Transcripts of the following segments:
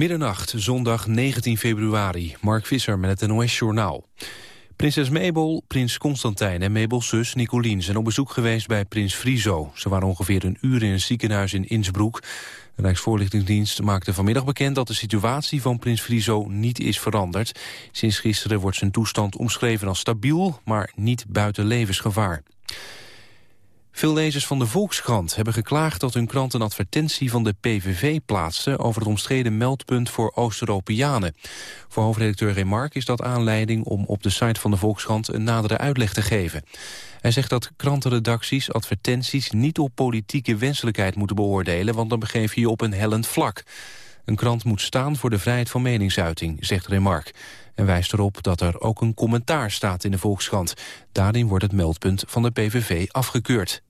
Middernacht, zondag 19 februari. Mark Visser met het NOS-journaal. Prinses Mabel, prins Constantijn en Mabels zus Nicolien... zijn op bezoek geweest bij prins Friso. Ze waren ongeveer een uur in een ziekenhuis in Innsbruck. De Rijksvoorlichtingsdienst maakte vanmiddag bekend... dat de situatie van prins Friso niet is veranderd. Sinds gisteren wordt zijn toestand omschreven als stabiel... maar niet buiten levensgevaar. Veel lezers van de Volkskrant hebben geklaagd dat hun krant een advertentie van de PVV plaatste over het omstreden meldpunt voor Oost-Europeanen. Voor hoofdredacteur Remark is dat aanleiding om op de site van de Volkskrant een nadere uitleg te geven. Hij zegt dat krantenredacties advertenties niet op politieke wenselijkheid moeten beoordelen, want dan begeef je je op een hellend vlak. Een krant moet staan voor de vrijheid van meningsuiting, zegt Remark. En wijst erop dat er ook een commentaar staat in de Volkskrant. Daarin wordt het meldpunt van de PVV afgekeurd.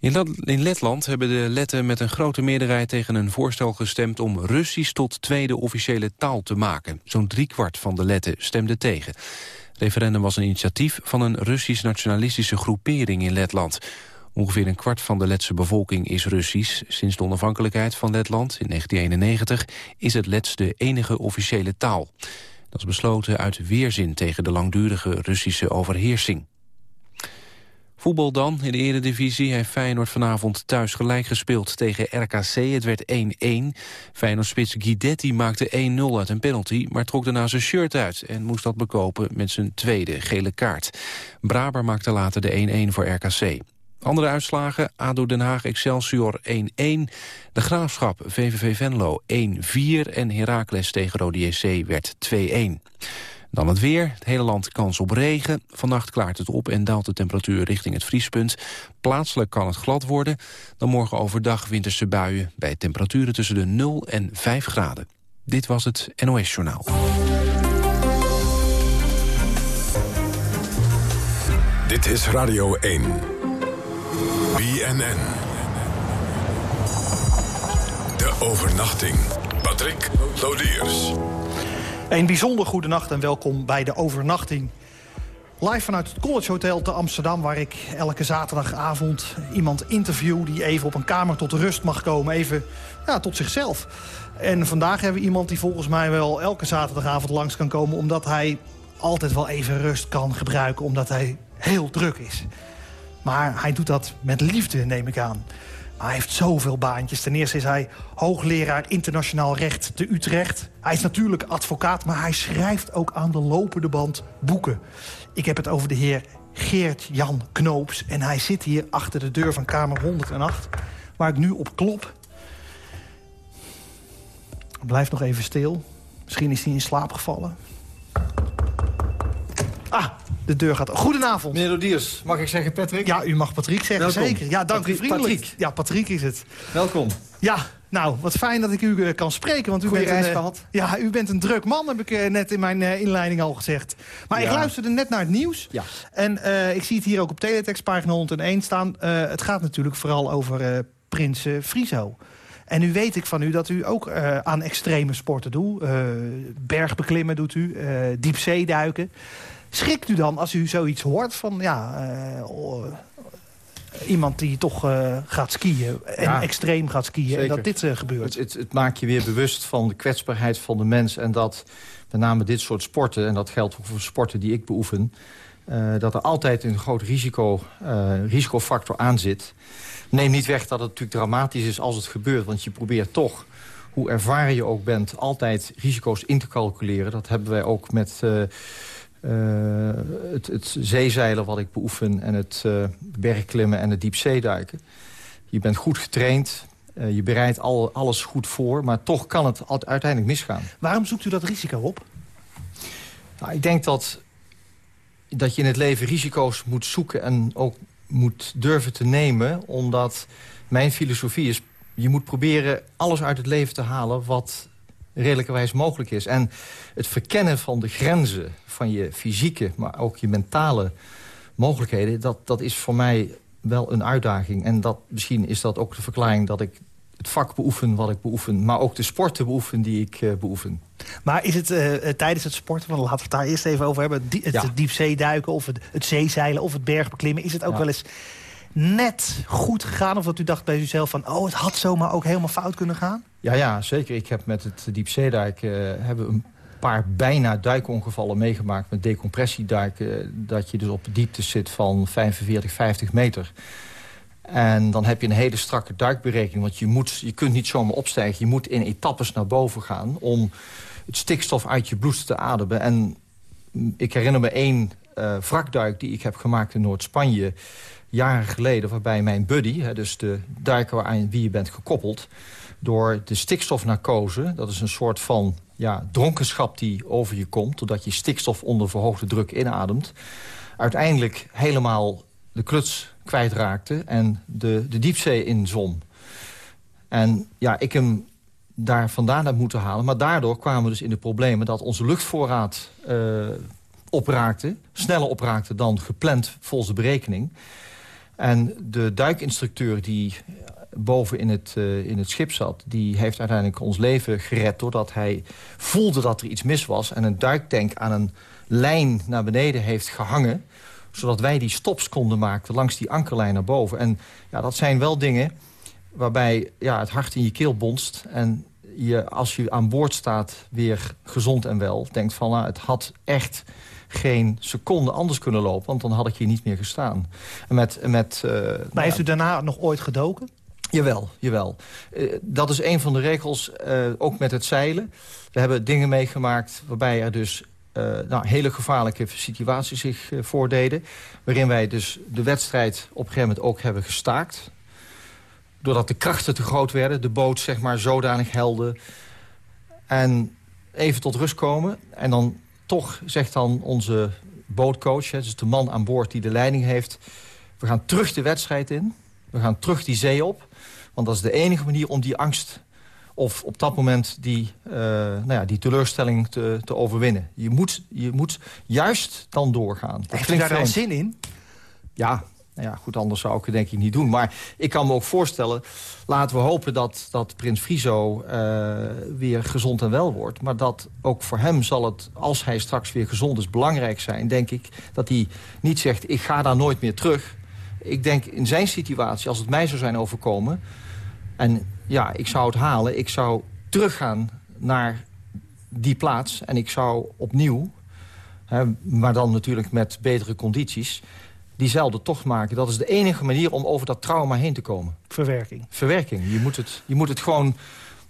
In Letland hebben de Letten met een grote meerderheid tegen een voorstel gestemd om Russisch tot tweede officiële taal te maken. Zo'n driekwart van de Letten stemde tegen. Het referendum was een initiatief van een Russisch-nationalistische groepering in Letland. Ongeveer een kwart van de Letse bevolking is Russisch. Sinds de onafhankelijkheid van Letland in 1991 is het Lets de enige officiële taal. Dat is besloten uit weerzin tegen de langdurige Russische overheersing. Voetbal dan. In de eredivisie heeft Feyenoord vanavond thuis gelijk gespeeld tegen RKC. Het werd 1-1. Feyenoord-spits Guidetti maakte 1-0 uit een penalty... maar trok daarna zijn shirt uit en moest dat bekopen met zijn tweede gele kaart. Braber maakte later de 1-1 voor RKC. Andere uitslagen, ADO Den Haag Excelsior 1-1, De Graafschap VVV Venlo 1-4 en Heracles tegen Rode JC werd 2-1. Dan het weer. Het hele land kans op regen. Vannacht klaart het op en daalt de temperatuur richting het vriespunt. Plaatselijk kan het glad worden. Dan morgen overdag winterse buien bij temperaturen tussen de 0 en 5 graden. Dit was het NOS Journaal. Dit is Radio 1. BNN. De overnachting. Patrick Lodiers. Een bijzonder goede nacht en welkom bij de overnachting. Live vanuit het College Hotel te Amsterdam... waar ik elke zaterdagavond iemand interview... die even op een kamer tot rust mag komen. Even ja, tot zichzelf. En vandaag hebben we iemand die volgens mij wel elke zaterdagavond langs kan komen... omdat hij altijd wel even rust kan gebruiken. Omdat hij heel druk is. Maar hij doet dat met liefde, neem ik aan hij heeft zoveel baantjes. Ten eerste is hij hoogleraar internationaal recht te Utrecht. Hij is natuurlijk advocaat, maar hij schrijft ook aan de lopende band boeken. Ik heb het over de heer Geert-Jan Knoops. En hij zit hier achter de deur van kamer 108, waar ik nu op klop. Blijf nog even stil. Misschien is hij in slaap gevallen. Ah, de deur gaat... Goedenavond. Meneer Rodiers, mag ik zeggen Patrick? Ja, u mag Patrick zeggen, zeker. Ja, dank u vriendelijk. Patrick. Ja, Patrick is het. Welkom. Ja, nou, wat fijn dat ik u uh, kan spreken. Want u Goeie bent reis een, uh, gehad. Ja, u bent een druk man, heb ik uh, net in mijn inleiding al gezegd. Maar Ja. ik luisterde net naar het nieuws. Ja. En ik zie het hier ook op Teletext, pagina 101 staan. het gaat natuurlijk vooral over prins Friso. En nu weet ik van u dat u ook eh, aan extreme sporten doet. Eh, bergbeklimmen doet u, eh, diepzeeduiken. Schrikt u dan als u zoiets hoort van ja, eh, oh, iemand die toch eh, gaat skiën en Ja, extreem gaat skiën en dat dit eh, gebeurt? Het, het, het maakt je weer bewust van de kwetsbaarheid van de mens. En dat met name dit soort sporten, en dat geldt ook voor sporten die ik beoefen... dat er altijd een groot risico, risicofactor aan zit. Neem niet weg dat het natuurlijk dramatisch is als het gebeurt. Want je probeert toch, hoe ervaren je ook bent... altijd risico's in te calculeren. Dat hebben wij ook met... het, het zeezeilen wat ik beoefen en het eh, bergklimmen en het diepzeeduiken. Je bent goed getraind, eh, je bereidt al, alles goed voor... maar toch kan het uiteindelijk misgaan. Waarom zoekt u dat risico op? Nou, ik denk dat, dat je in het leven risico's moet zoeken... en ook moet durven te nemen, omdat mijn filosofie is... je moet proberen alles uit het leven te halen wat redelijkerwijs mogelijk is. En het verkennen van de grenzen van je fysieke, maar ook je mentale mogelijkheden... dat, dat is voor mij wel een uitdaging. En dat, misschien is dat ook de verklaring dat ik het vak beoefen wat ik beoefen... maar ook de sporten beoefen die ik eh, beoefen. Maar is het eh, eh, tijdens het sporten, want laten we het daar eerst even over hebben... die- het, Ja. diepzeeduiken of het, het zeezeilen of het bergbeklimmen... is het ook Ja. wel eens net goed gegaan? Of dat u dacht bij uzelf van, oh, het had zomaar ook helemaal fout kunnen gaan? Ja, ja zeker. Ik heb met het diepzeedijk uh, hebben een paar bijna duikongevallen meegemaakt... met decompressieduiken, dat je dus op diepte zit van 45, 50 meter... En dan heb je een hele strakke duikberekening. Want je, moet, je kunt niet zomaar opstijgen. Je moet in etappes naar boven gaan om het stikstof uit je bloed te ademen. En ik herinner me één uh, wrakduik die ik heb gemaakt in Noord-Spanje... jaren geleden, waarbij mijn buddy, dus de duiker aan wie je bent gekoppeld... door de stikstofnarcose, dat is een soort van ja, dronkenschap die over je komt... doordat je stikstof onder verhoogde druk inademt... uiteindelijk helemaal de kluts kwijtraakte en de, de diepzee inzom. En ja, ik hem daar vandaan heb moeten halen. Maar daardoor kwamen we dus in de problemen dat onze luchtvoorraad uh, opraakte. Sneller opraakte dan gepland volgens de berekening. En de duikinstructeur die boven in het, uh, in het schip zat... die heeft uiteindelijk ons leven gered doordat hij voelde dat er iets mis was... en een duiktank aan een lijn naar beneden heeft gehangen zodat wij die stops konden maken langs die ankerlijn naar boven. En ja, dat zijn wel dingen waarbij ja, het hart in je keel bonst... en je, als je aan boord staat, weer gezond en wel... denkt van, nou, het had echt geen seconde anders kunnen lopen... want dan had ik hier niet meer gestaan. En met, met, uh, maar heeft u daarna nog ooit gedoken? Jawel, jawel. Uh, dat is een van de regels, uh, ook met het zeilen. We hebben dingen meegemaakt waarbij er dus uh, nou, hele gevaarlijke situaties zich voordeden. Waarin wij dus de wedstrijd op een gegeven moment ook hebben gestaakt. Doordat de krachten te groot werden. De boot zeg maar zodanig helde. En even tot rust komen. En dan toch zegt dan onze bootcoach, hè, dus de man aan boord die de leiding heeft... we gaan terug de wedstrijd in. We gaan terug die zee op. Want dat is de enige manier om die angst of op dat moment die, uh, nou ja, die teleurstelling te, te overwinnen. Je moet, je moet juist dan doorgaan. Dat Heeft u daar dan zin in? Ja, ja, goed, anders zou ik het denk ik niet doen. Maar ik kan me ook voorstellen, laten we hopen dat, dat prins Friso uh, weer gezond en wel wordt. Maar dat ook voor hem zal het, als hij straks weer gezond is, belangrijk zijn, denk ik. Dat hij niet zegt, ik ga daar nooit meer terug. Ik denk in zijn situatie, als het mij zou zijn overkomen... en ja, ik zou het halen. Ik zou teruggaan naar die plaats. En ik zou opnieuw, hè, maar dan natuurlijk met betere condities... diezelfde tocht maken. Dat is de enige manier om over dat trauma heen te komen. Verwerking. Verwerking. Je moet het, je moet het gewoon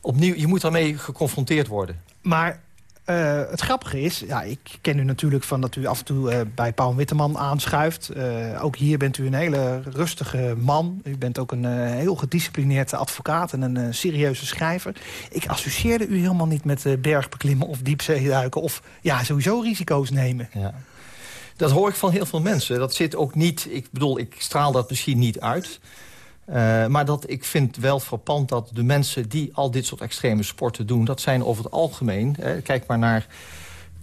opnieuw... je moet daarmee geconfronteerd worden. Maar uh, het grappige is, ja, ik ken u natuurlijk van dat u af en toe uh, bij Paul Witteman aanschuift. Uh, ook hier bent u een hele rustige man. U bent ook een heel gedisciplineerd advocaat en een serieuze schrijver. Ik associeerde u helemaal niet met bergbeklimmen of diepzeeduiken... of ja, sowieso risico's nemen. Ja. Dat hoor ik van heel veel mensen. Dat zit ook niet, ik bedoel, ik straal dat misschien niet uit... Uh, maar dat, ik vind wel frappant dat de mensen die al dit soort extreme sporten doen... dat zijn over het algemeen, hè, kijk maar naar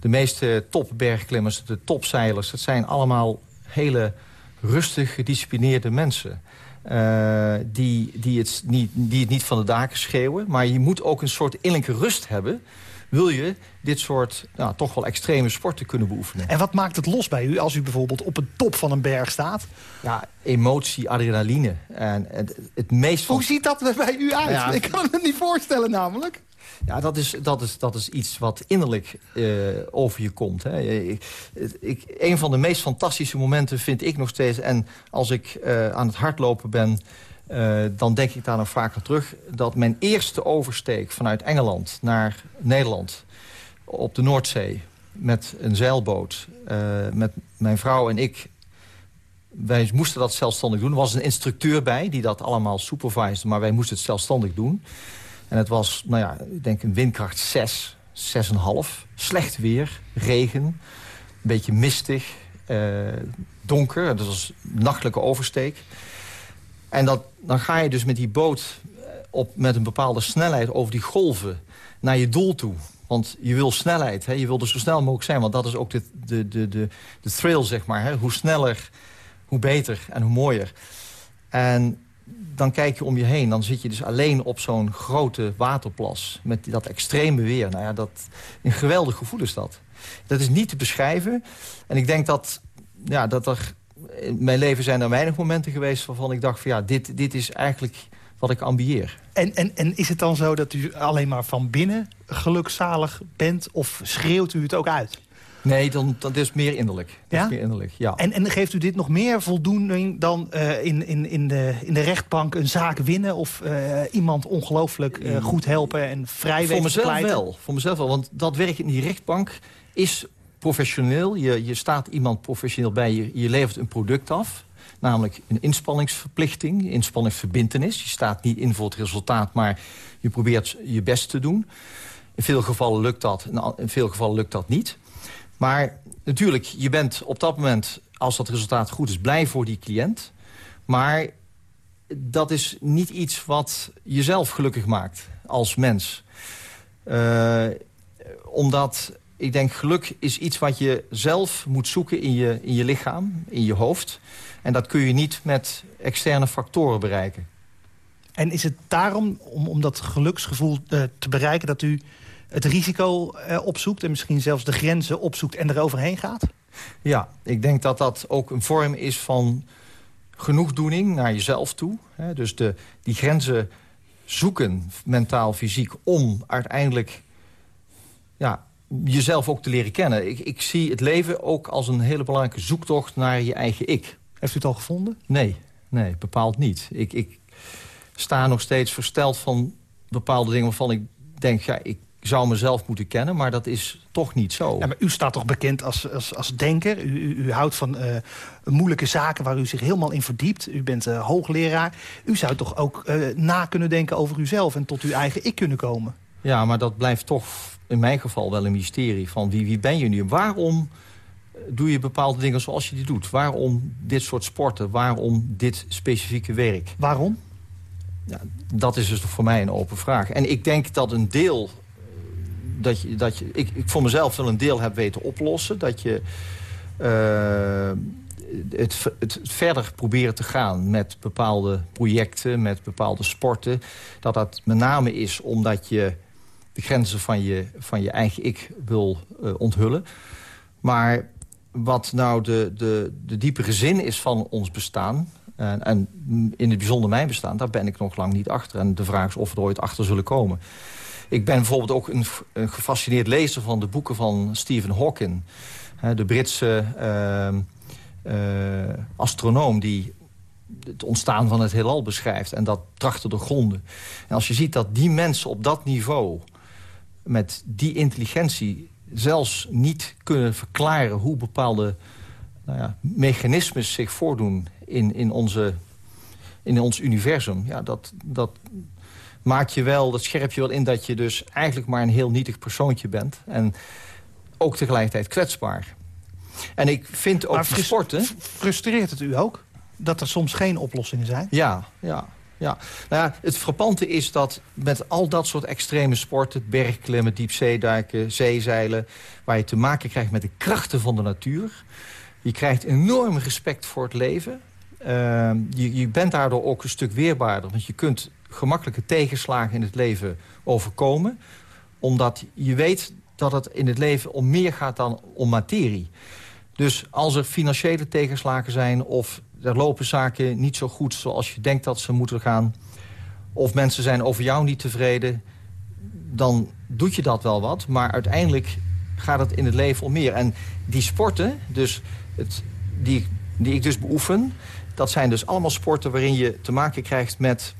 de meeste topbergklimmers, de topzeilers... dat zijn allemaal hele rustig gedisciplineerde mensen... Uh, die, die, het niet, die het niet van de daken schreeuwen. Maar je moet ook een soort innerlijke rust hebben wil je dit soort nou, toch wel extreme sporten kunnen beoefenen. En wat maakt het los bij u als u bijvoorbeeld op een top van een berg staat? Ja, emotie, adrenaline. En het, het meest Hoe ziet dat bij u uit? Ik kan me niet voorstellen namelijk. Ja, dat is, dat, is, dat is iets wat innerlijk uh, over je komt. Hè. Ik, ik, een van de meest fantastische momenten vind ik nog steeds... en als ik uh, aan het hardlopen ben... Uh, dan denk ik daar nog vaker terug... dat mijn eerste oversteek vanuit Engeland naar Nederland... op de Noordzee met een zeilboot... Uh, met mijn vrouw en ik... wij moesten dat zelfstandig doen. Er was een instructeur bij die dat allemaal supervised... maar wij moesten het zelfstandig doen. En het was, nou ja, ik denk een windkracht 6, 6,5. Slecht weer, regen, een beetje mistig, uh, donker. Dat was een nachtelijke oversteek... En dat, dan ga je dus met die boot eh, op, met een bepaalde snelheid over die golven naar je doel toe. Want je wil snelheid, hè? je wil er zo snel mogelijk zijn. Want dat is ook de, de, de, de, de thrill, zeg maar. Hè? Hoe sneller, hoe beter en hoe mooier. En dan kijk je om je heen. Dan zit je dus alleen op zo'n grote waterplas. Met dat extreme weer. Nou ja, dat, een geweldig gevoel is dat. Dat is niet te beschrijven. En ik denk dat, ja, dat er in mijn leven zijn er weinig momenten geweest... waarvan ik dacht van ja, dit, dit is eigenlijk wat ik ambieer. En, en, en is het dan zo dat u alleen maar van binnen gelukzalig bent... of schreeuwt u het ook uit? Nee, dan, dat is meer innerlijk. Dat ja? Is meer innerlijk ja. En, en geeft u dit nog meer voldoening dan uh, in, in, in, de, in de rechtbank een zaak winnen... of uh, iemand ongelooflijk uh, goed helpen en vrij Voor mezelf wel, voor mezelf wel, want dat werk in die rechtbank is professioneel. Je, je staat iemand professioneel bij, je, je levert een product af... Namelijk een inspanningsverplichting, inspanningsverbintenis. Je staat niet in voor het resultaat, maar je probeert je best te doen. In veel gevallen lukt dat, in veel gevallen lukt dat niet. Maar natuurlijk, je bent op dat moment, als dat resultaat goed is... blij voor die cliënt. Maar dat is niet iets wat jezelf gelukkig maakt als mens. Uh, omdat ik denk, geluk is iets wat je zelf moet zoeken in je, in je lichaam, in je hoofd. En dat kun je niet met externe factoren bereiken. En is het daarom, om, om dat geluksgevoel uh, te bereiken... dat u het risico uh, opzoekt en misschien zelfs de grenzen opzoekt... en eroverheen gaat? Ja, ik denk dat dat ook een vorm is van genoegdoening naar jezelf toe. Hè? Dus de, die grenzen zoeken, mentaal, fysiek... om uiteindelijk ja, jezelf ook te leren kennen. Ik, ik zie het leven ook als een hele belangrijke zoektocht naar je eigen ik. Heeft u het al gevonden? Nee, nee bepaald niet. Ik, ik sta nog steeds versteld van bepaalde dingen waarvan ik denk... ja, ik zou mezelf moeten kennen, maar dat is toch niet zo. Ja, maar u staat toch bekend als, als, als denker. U, u, u houdt van uh, moeilijke zaken waar u zich helemaal in verdiept. U bent uh, hoogleraar. U zou toch ook uh, na kunnen denken over uzelf... en tot uw eigen ik kunnen komen? Ja, maar dat blijft toch in mijn geval wel een mysterie. Van wie, wie ben je nu? Waarom doe je bepaalde dingen zoals je die doet? Waarom dit soort sporten? Waarom dit specifieke werk? Waarom? Ja, dat is dus voor mij een open vraag. En ik denk dat een deel... Dat je, dat je, ik, ik voor mezelf wel een deel heb weten oplossen. Dat je uh, het, het, verder proberen te gaan met bepaalde projecten, met bepaalde sporten. Dat dat met name is omdat je de grenzen van je, van je eigen ik wil uh, onthullen. Maar wat nou de, de, de diepere zin is van ons bestaan... En, en, in het bijzonder mijn bestaan, daar ben ik nog lang niet achter. En de vraag is of we er ooit achter zullen komen. Ik ben bijvoorbeeld ook een, gefascineerd lezer van de boeken van Stephen Hawking. de Britse uh, uh, astronoom die het ontstaan van het heelal beschrijft. En dat tracht te doorgronden. En als je ziet dat die mensen op dat niveau... met die intelligentie zelfs niet kunnen verklaren... hoe bepaalde nou ja, mechanismes zich voordoen in, in, onze, in ons universum. Ja, dat, dat maakt je wel, dat scherp je wel in dat je dus eigenlijk maar een heel nietig persoontje bent. En ook tegelijkertijd kwetsbaar. En ik vind ook maar sporten... Frustreert het u ook? Dat er soms geen oplossingen zijn? Ja, ja. Ja. Nou ja, het frappante is dat met al dat soort extreme sporten... bergklimmen, diepzeeduiken, zeezeilen... waar je te maken krijgt met de krachten van de natuur... je krijgt enorm respect voor het leven. Uh, je, je bent daardoor ook een stuk weerbaarder. Want je kunt gemakkelijke tegenslagen in het leven overkomen. Omdat je weet dat het in het leven om meer gaat dan om materie. Dus als er financiële tegenslagen zijn... of er lopen zaken niet zo goed zoals je denkt dat ze moeten gaan... of mensen zijn over jou niet tevreden... dan doet je dat wel wat. Maar uiteindelijk gaat het in het leven om meer. En die sporten, dus het, die, die ik dus beoefen... dat zijn dus allemaal sporten waarin je te maken krijgt met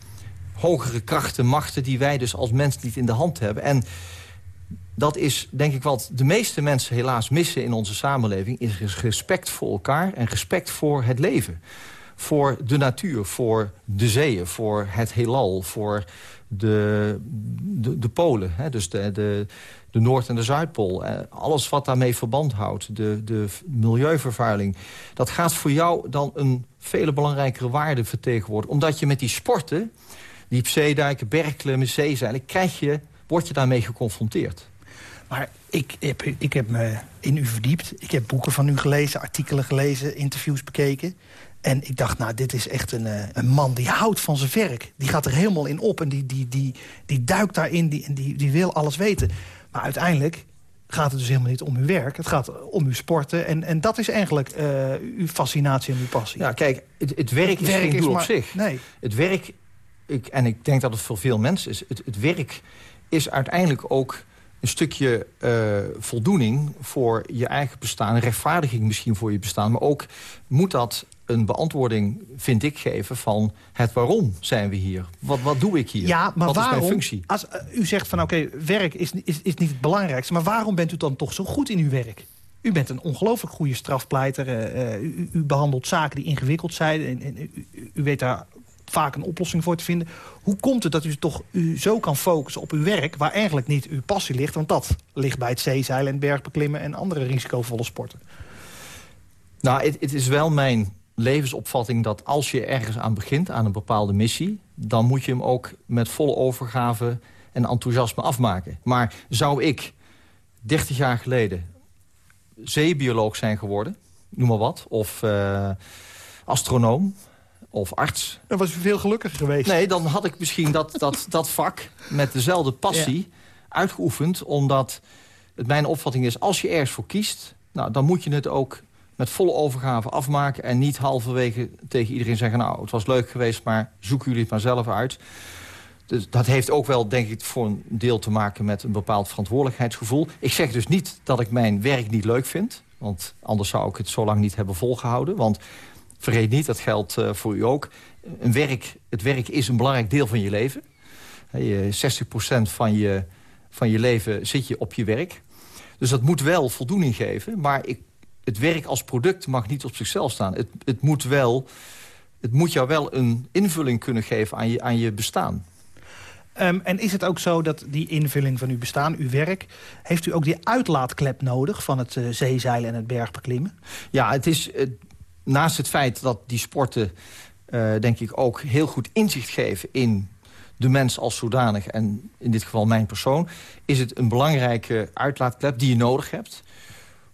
hogere krachten, machten... die wij dus als mens niet in de hand hebben. En dat is denk ik wat de meeste mensen helaas missen in onze samenleving... is respect voor elkaar en respect voor het leven. Voor de natuur, voor de zeeën, voor het heelal, voor de, de, de polen. Hè? Dus de, de, de Noord- en de Zuidpool. Eh, alles wat daarmee verband houdt, de, de milieuvervuiling... dat gaat voor jou dan een vele belangrijkere waarde vertegenwoordigen. Omdat je met die sporten, diepzeeduiken, bergklimmen, zeezeilen... Krijg je, word je daarmee geconfronteerd. Maar ik heb, ik heb me in u verdiept. Ik heb boeken van u gelezen, artikelen gelezen, interviews bekeken. En ik dacht, nou, dit is echt een, eh, een man die houdt van zijn werk. Die gaat er helemaal in op en die, die, die, die duikt daarin die, en die, die wil alles weten. Maar uiteindelijk gaat het dus helemaal niet om uw werk. Het gaat om uw sporten. En, en dat is eigenlijk uh, uw fascinatie en uw passie. Ja, kijk, het, het werk is geen doel op zich. Nee. Het werk, ik, en ik denk dat het voor veel mensen is... het, het werk is uiteindelijk ook een stukje uh, voldoening voor je eigen bestaan. rechtvaardiging misschien voor je bestaan. Maar ook moet dat een beantwoording, vind ik, geven van het waarom zijn we hier. Wat, wat doe ik hier? Ja, maar wat waarom, is mijn functie? Als uh, u zegt van oké, werk is, is, is niet het belangrijkste... maar waarom bent u dan toch zo goed in uw werk? U bent een ongelooflijk goede strafpleiter. Uh, u, u, behandelt zaken die ingewikkeld zijn. En, en u, u, weet daar vaak een oplossing voor te vinden. Hoe komt het dat u toch u zo kan focussen op uw werk... waar eigenlijk niet uw passie ligt? Want dat ligt bij het zeezeilen en bergbeklimmen... en andere risicovolle sporten. Nou, het, het is wel mijn levensopvatting dat als je ergens aan begint... aan een bepaalde missie... dan moet je hem ook met volle overgave en enthousiasme afmaken. Maar zou ik 30 jaar geleden zeebioloog zijn geworden... noem maar wat, of uh, astronoom of arts. Dan was u veel gelukkiger geweest. Nee, dan had ik misschien dat, dat, dat vak met dezelfde passie uitgeoefend. Omdat het mijn opvatting is, als je ergens voor kiest... Nou, dan moet je het ook met volle overgave afmaken... en niet halverwege tegen iedereen zeggen... nou, het was leuk geweest, maar zoeken jullie het maar zelf uit. Dus dat heeft ook wel, denk ik, voor een deel te maken... met een bepaald verantwoordelijkheidsgevoel. Ik zeg dus niet dat ik mijn werk niet leuk vind... want anders zou ik het zo lang niet hebben volgehouden. Want vergeet niet, dat geldt uh, voor u ook... Een werk, het werk is een belangrijk deel van je leven. Je, 60% van je, van je leven zit je op je werk. Dus dat moet wel voldoening geven. Maar ik, het werk als product mag niet op zichzelf staan. Het, het, moet, wel, het moet jou wel een invulling kunnen geven aan je, aan je bestaan. Um, en is het ook zo dat die invulling van uw bestaan, uw werk... heeft u ook die uitlaatklep nodig van het uh, zeezeilen en het bergbeklimmen? Ja, het is... Uh, naast het feit dat die sporten, uh, denk ik, ook heel goed inzicht geven in de mens als zodanig... en in dit geval mijn persoon... is het een belangrijke uitlaatklep die je nodig hebt.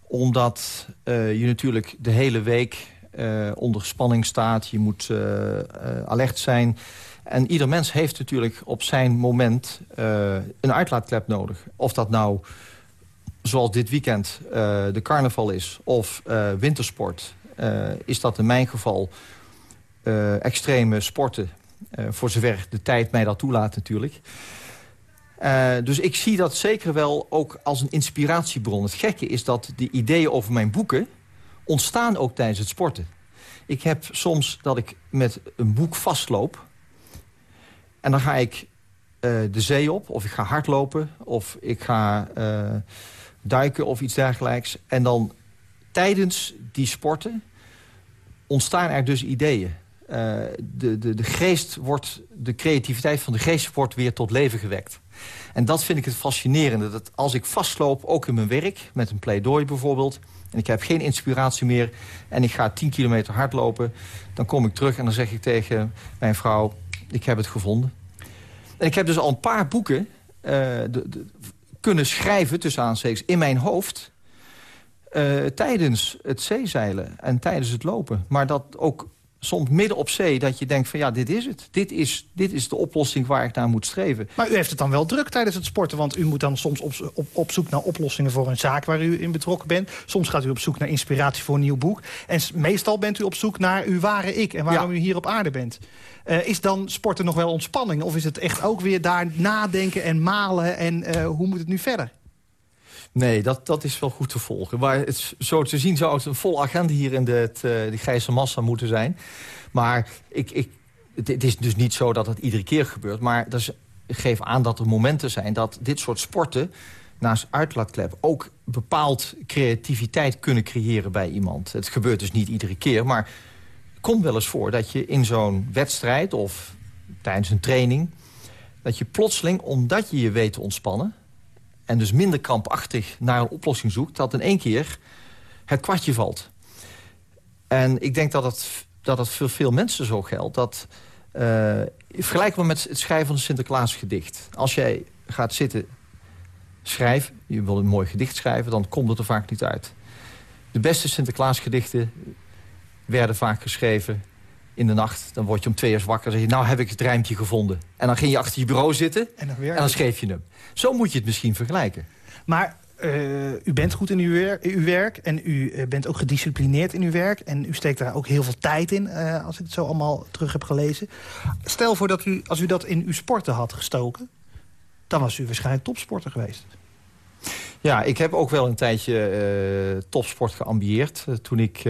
Omdat uh, je natuurlijk de hele week uh, onder spanning staat. Je moet alert zijn. En ieder mens heeft natuurlijk op zijn moment een uitlaatklep nodig. Of dat nou zoals dit weekend de carnaval is of wintersport uh, is dat in mijn geval uh, extreme sporten. Uh, voor zover de tijd mij dat toelaat natuurlijk. dus ik zie dat zeker wel ook als een inspiratiebron. Het gekke is dat de ideeën over mijn boeken ontstaan ook tijdens het sporten. Ik heb soms dat ik met een boek vastloop... en dan ga ik de zee op, of ik ga hardlopen... of ik ga duiken of iets dergelijks. En dan tijdens die sporten ontstaan er dus ideeën. Uh, de, de, de geest wordt, de creativiteit van de geest wordt weer tot leven gewekt. En dat vind ik het fascinerende. Dat als ik vastloop, ook in mijn werk, met een pleidooi bijvoorbeeld... en ik heb geen inspiratie meer en ik ga 10 kilometer hardlopen... dan kom ik terug en dan zeg ik tegen mijn vrouw, ik heb het gevonden. En ik heb dus al een paar boeken de, kunnen schrijven, tussen aanstekens, in mijn hoofd... Uh, tijdens het zeezeilen en tijdens het lopen. Maar dat ook soms midden op zee dat je denkt van ja, dit is het. Dit is, dit is de oplossing waar ik naar moet streven. Maar u heeft het dan wel druk tijdens het sporten... want u moet dan soms op, op, op zoek naar oplossingen voor een zaak waar u in betrokken bent. Soms gaat u op zoek naar inspiratie voor een nieuw boek. En meestal bent u op zoek naar uw ware ik en waarom u hier op aarde bent. Uh, is dan sporten nog wel ontspanning? Of is het echt ook weer daar nadenken en malen en uh, hoe moet het nu verder? Nee, dat, dat is wel goed te volgen. Maar het, zo te zien zou het een vol agenda hier in de, het, uh, de grijze massa moeten zijn. Maar ik, ik, het, is dus niet zo dat het iedere keer gebeurt. Maar dat is, geef aan dat er momenten zijn dat dit soort sporten... naast uitlaatklep ook bepaald creativiteit kunnen creëren bij iemand. Het gebeurt dus niet iedere keer, maar het komt wel eens voor... dat je in zo'n wedstrijd of tijdens een training... dat je plotseling, omdat je je weet te ontspannen en dus minder krampachtig naar een oplossing zoekt... dat in één keer het kwartje valt. En ik denk dat het, dat voor veel mensen zo geldt. Dat, uh, vergelijk maar met het schrijven van een Sinterklaasgedicht. Als jij gaat zitten schrijven, je wil een mooi gedicht schrijven... dan komt het er vaak niet uit. De beste Sinterklaasgedichten werden vaak geschreven in de nacht. Dan word je om twee uur wakker en zeg je... nou heb ik het rijmpje gevonden. En dan ging je achter je bureau zitten en dan, weer... en dan schreef je hem. Zo moet je het misschien vergelijken. Maar u bent goed in uw, uw werk en u bent ook gedisciplineerd in uw werk. En u steekt daar ook heel veel tijd in, als ik het zo allemaal terug heb gelezen. Stel voor dat u, als u dat in uw sporten had gestoken... dan was u waarschijnlijk topsporter geweest. Ja, ik heb ook wel een tijdje topsport geambieerd. toen ik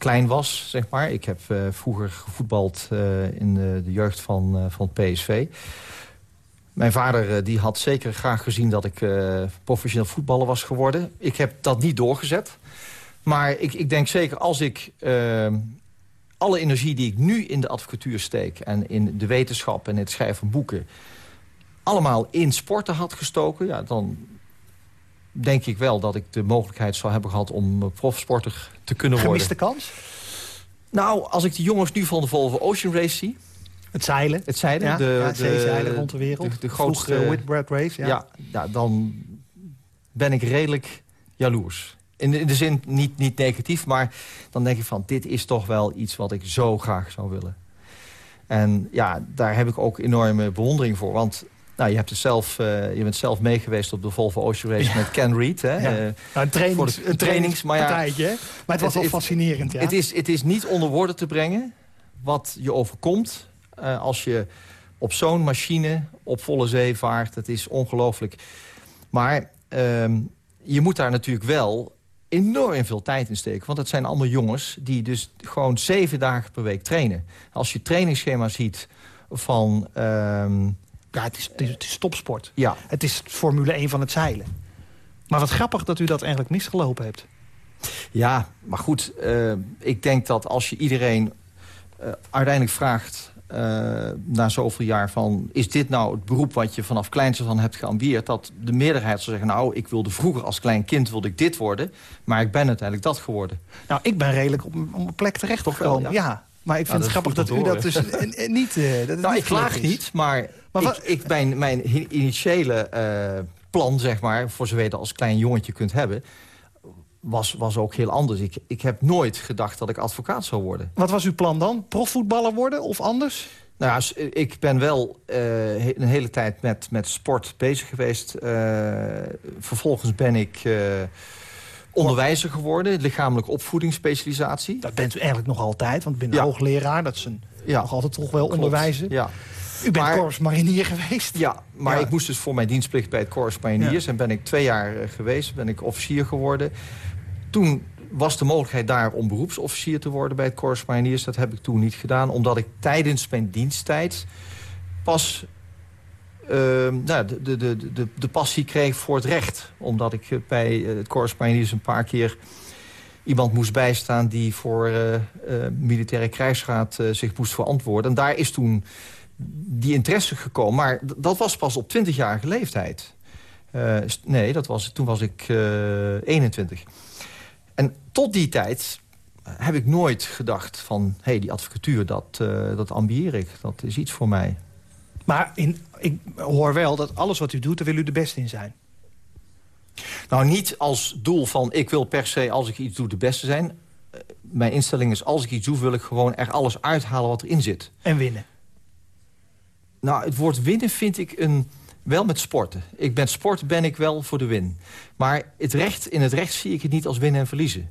klein was, zeg maar. Ik heb vroeger gevoetbald in de, de, jeugd van, van PSV. Mijn vader eh, die had zeker graag gezien dat ik professioneel voetballer was geworden. Ik heb dat niet doorgezet. Maar ik, ik denk zeker als ik alle energie die ik nu in de advocatuur steek... en in de wetenschap en het schrijven van boeken... allemaal in sporten had gestoken... Ja, dan denk ik wel dat ik de mogelijkheid zou hebben gehad... om profsporter te kunnen worden. Gemiste kans? Nou, als ik de jongens nu van de Volvo Ocean Race zie... Het zeilen. Het zeilen. Ja, de, zeilen rond de wereld. De, de grootste Whitbread Race. Ja. ja. dan ben ik redelijk jaloers. In de, in de zin niet, niet negatief, maar dan denk ik van... dit is toch wel iets wat ik zo graag zou willen. En ja, daar heb ik ook enorme bewondering voor. Want nou, je, hebt het zelf, uh, je bent zelf meegeweest op de Volvo Ocean Race met Ken Reed. Hè? Ja. Uh, nou, een trainings, een trainings, maar, ja, maar het was wel fascinerend. Ja. Het, is, het is niet onder woorden te brengen wat je overkomt uh, als je op zo'n machine op volle zee vaart. Het is ongelooflijk. Maar uh, je moet daar natuurlijk wel enorm veel tijd in steken. Want het zijn allemaal jongens die dus gewoon zeven dagen per week trainen. Als je trainingsschema ziet van... Uh, ja, het is, het is, topsport. Ja. Het is Formule 1 van het zeilen. Maar wat grappig dat u dat eigenlijk misgelopen hebt. Ja, maar goed, uh, ik denk dat als je iedereen uh, uiteindelijk vraagt uh, na zoveel jaar van... is dit nou het beroep wat je vanaf kleins aan hebt geambieerd... dat de meerderheid zou zeggen... nou, ik wilde vroeger als klein kind wilde ik dit worden... maar ik ben uiteindelijk dat geworden. Nou, ik ben redelijk op, op mijn plek terecht gekomen. Ja. ja. Maar ik vind nou, het grappig dat, u dat dus niet... Dat nou, ik klaag niet, maar, maar ik, ik, mijn, mijn initiële uh, plan, zeg maar... voor zover je dat als klein jongetje kunt hebben was, was ook heel anders. Ik, ik heb nooit gedacht dat ik advocaat zou worden. Wat was uw plan dan? Profvoetballer worden of anders? Nou ja, ik ben wel uh, een hele tijd met, met sport bezig geweest. Uh, vervolgens ben ik uh, onderwijzer geworden. Lichamelijk opvoedingsspecialisatie. Dat bent u eigenlijk nog altijd, want ik ben ja. hoogleraar. Dat is een, ja. nog altijd toch wel onderwijzen. Ja. U bent korps marinier geweest. Ja, maar ja. ik moest dus voor mijn dienstplicht bij het korps mariniers. En ben ik twee jaar geweest, ben ik officier geworden. Toen was de mogelijkheid daar om beroepsofficier te worden bij het Corps Mariniers. Dat heb ik toen niet gedaan, omdat ik tijdens mijn diensttijd pas uh, nou, de, de, de, de, passie kreeg voor het recht. Omdat ik bij het Corps Mariniers een paar keer iemand moest bijstaan... die voor uh, uh, militaire krijgsraad zich moest verantwoorden. En daar is toen die interesse gekomen. Maar dat was pas op 20-jarige leeftijd. nee, dat was, toen was ik 21. En tot die tijd heb ik nooit gedacht van... hé, hey, die advocatuur, dat, uh, dat ambieer ik. Dat is iets voor mij. Maar in, ik hoor wel dat alles wat u doet, daar wil u de beste in zijn. Nou, niet als doel van ik wil per se als ik iets doe de beste zijn. Eh, mijn instelling is als ik iets doe wil ik gewoon er alles uithalen wat erin zit. En winnen? Nou, het woord winnen vind ik een wel met sporten. Ik ben sport ben ik wel voor de win. Maar het recht, in het recht zie ik het niet als winnen en verliezen.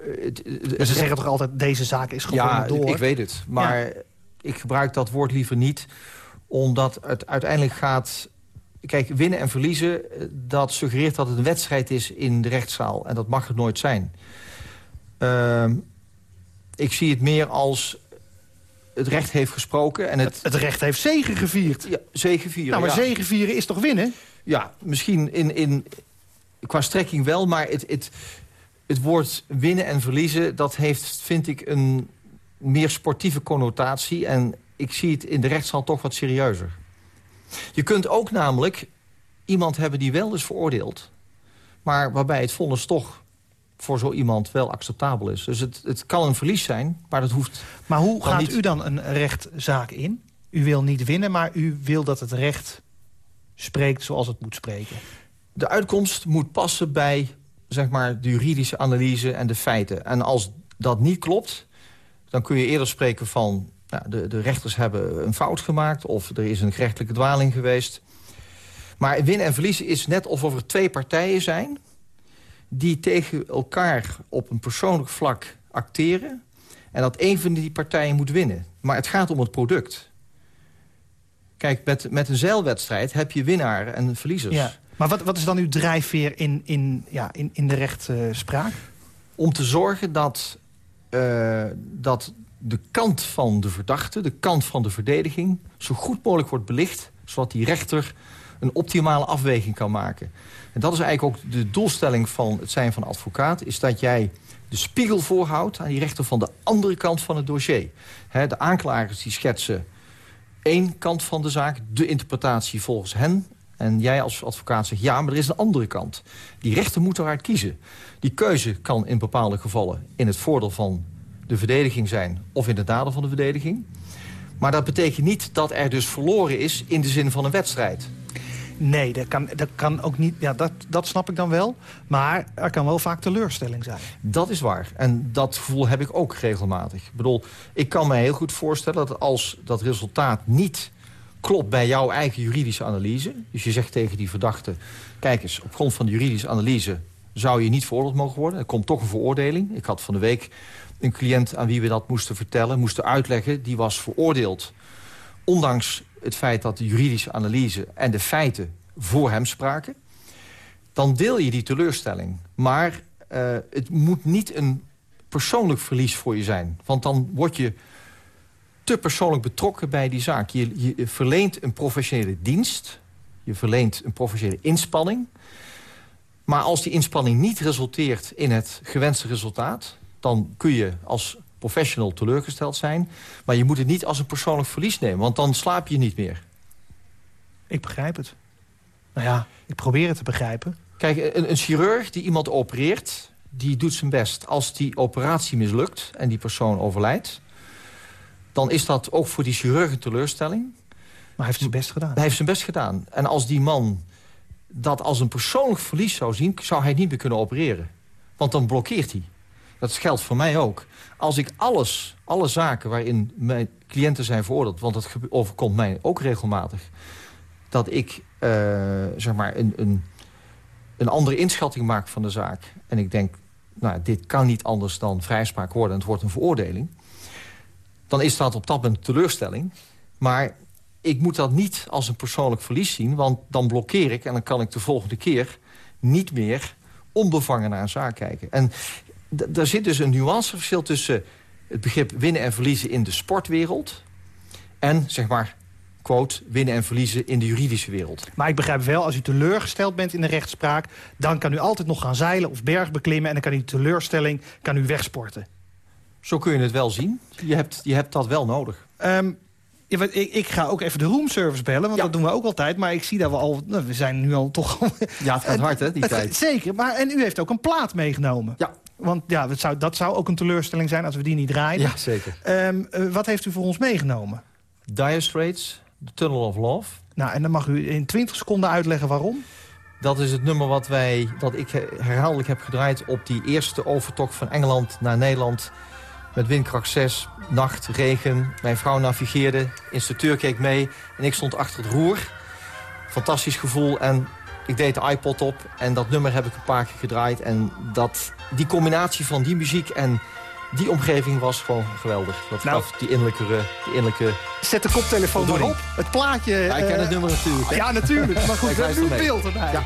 Uh, het, het, ze zeggen toch altijd, deze zaak is gewoon ja, door? ik weet het. Maar ja. ik gebruik dat woord liever niet. Omdat het uiteindelijk gaat... Kijk, winnen en verliezen, eh, dat suggereert dat het een wedstrijd is in de rechtszaal. En dat mag het nooit zijn. Uh, ik zie het meer als het recht heeft gesproken. En het, het, het recht heeft zegen gevierd. Ja, zegen vieren, Nou, maar ja. zegen vieren is toch winnen? Ja, misschien in, in, qua strekking wel, maar het, het, het woord winnen en verliezen... dat heeft, vind ik, een meer sportieve connotatie. En ik zie het in de rechtszaal toch wat serieuzer. Je kunt ook namelijk iemand hebben die wel is veroordeeld... maar waarbij het vonnis toch voor zo iemand wel acceptabel is. Dus het, het kan een verlies zijn, maar dat hoeft... Maar hoe gaat niet... u dan een rechtszaak in? U wil niet winnen, maar u wil dat het recht spreekt zoals het moet spreken. De uitkomst moet passen bij zeg maar, de juridische analyse en de feiten. En als dat niet klopt, dan kun je eerder spreken van... Nou, de, de rechters hebben een fout gemaakt... of er is een gerechtelijke dwaling geweest. Maar winnen en verliezen is net alsof er twee partijen zijn... die tegen elkaar op een persoonlijk vlak acteren... en dat een van die partijen moet winnen. Maar het gaat om het product. Kijk, met, met een zeilwedstrijd heb je winnaren en verliezers. Ja. Maar wat, wat is dan uw drijfveer in, in, ja, in, in de rechtspraak? Om te zorgen dat, uh, dat de kant van de verdachte, de kant van de verdediging... zo goed mogelijk wordt belicht, zodat die rechter een optimale afweging kan maken. En dat is eigenlijk ook de doelstelling van het zijn van advocaat... is dat jij de spiegel voorhoudt aan die rechter van de andere kant van het dossier. de aanklagers die schetsen één kant van de zaak, de interpretatie volgens hen. En jij als advocaat zegt, ja, maar er is een andere kant. Die rechter moet eruit kiezen. Die keuze kan in bepaalde gevallen in het voordeel van de verdediging zijn... of in het nadeel van de verdediging. Maar dat betekent niet dat er dus verloren is in de zin van een wedstrijd. Nee, dat kan, dat kan ook niet. Ja, dat, dat snap ik dan wel. Maar er kan wel vaak teleurstelling zijn. Dat is waar. En dat gevoel heb ik ook regelmatig. Ik bedoel, ik kan me heel goed voorstellen dat als dat resultaat niet klopt bij jouw eigen juridische analyse... dus je zegt tegen die verdachte... kijk eens, op grond van de juridische analyse zou je niet veroordeeld mogen worden. Er komt toch een veroordeling. Ik had van de week een cliënt aan wie we dat moesten vertellen... moesten uitleggen, die was veroordeeld... ondanks het feit dat de juridische analyse en de feiten voor hem spraken... dan deel je die teleurstelling. Maar uh, het moet niet een persoonlijk verlies voor je zijn. Want dan word je te persoonlijk betrokken bij die zaak. Je verleent een professionele dienst. Je verleent een professionele inspanning. Maar als die inspanning niet resulteert in het gewenste resultaat... dan kun je als professional teleurgesteld zijn. Maar je moet het niet als een persoonlijk verlies nemen, want dan slaap je niet meer. Ik begrijp het. Nou ja, ik probeer het te begrijpen. Kijk, een, een chirurg die iemand opereert, die doet zijn best. Als die operatie mislukt en die persoon overlijdt... dan is dat ook voor die chirurg een teleurstelling. Maar hij heeft zijn best gedaan. Hij heeft zijn best gedaan. En als die man dat als een persoonlijk verlies zou zien... zou hij niet meer kunnen opereren. Want dan blokkeert hij. Dat geldt voor mij ook. Als ik alles, alle zaken waarin mijn cliënten zijn veroordeeld... want dat overkomt mij ook regelmatig... dat ik uh, zeg maar een, een, een andere inschatting maak van de zaak... en ik denk, nou, dit kan niet anders dan vrijspraak worden... en het wordt een veroordeling... dan is dat op dat moment teleurstelling. Maar ik moet dat niet als een persoonlijk verlies zien... want dan blokkeer ik en dan kan ik de volgende keer niet meer onbevangen naar een zaak kijken. En daar zit dus een nuanceverschil tussen het begrip winnen en verliezen in de sportwereld... en, zeg maar, quote, winnen en verliezen in de juridische wereld. Maar ik begrijp wel, als u teleurgesteld bent in de rechtspraak... dan kan u altijd nog gaan zeilen of berg beklimmen... en dan kan u teleurstelling kan u wegsporten. Zo kun je het wel zien. Je hebt, je hebt dat wel nodig. Um, ja, ik, ik, ga ook even de roomservice bellen, want dat doen we ook altijd. Maar ik zie dat we al... Nou, we zijn nu al toch... Ja, het gaat hard, hè, die tijd. Zeker, maar en u heeft ook een plaat meegenomen. Ja. Want ja, dat zou, dat zou ook een teleurstelling zijn als we die niet draaien. Ja, zeker. Um, wat heeft u voor ons meegenomen? Dire Straits, The Tunnel of Love. Nou, en dan mag u in 20 seconden uitleggen waarom. Dat is het nummer wat wij, dat ik herhaaldelijk heb gedraaid... op die eerste overtocht van Engeland naar Nederland met windkracht 6, nacht, regen. Mijn vrouw navigeerde, instructeur keek mee en ik stond achter het roer. Fantastisch gevoel en ik deed de iPod op en dat nummer heb ik een paar keer gedraaid. En dat, die combinatie van die muziek en die omgeving was gewoon geweldig. Dat nou, gaf die innerlijke, die innerlijke... Zet de koptelefoon erop. Het plaatje... Ja, ik ken het nummer natuurlijk. Ja, natuurlijk. Maar goed, we hebben nu een beeld erbij. Ja.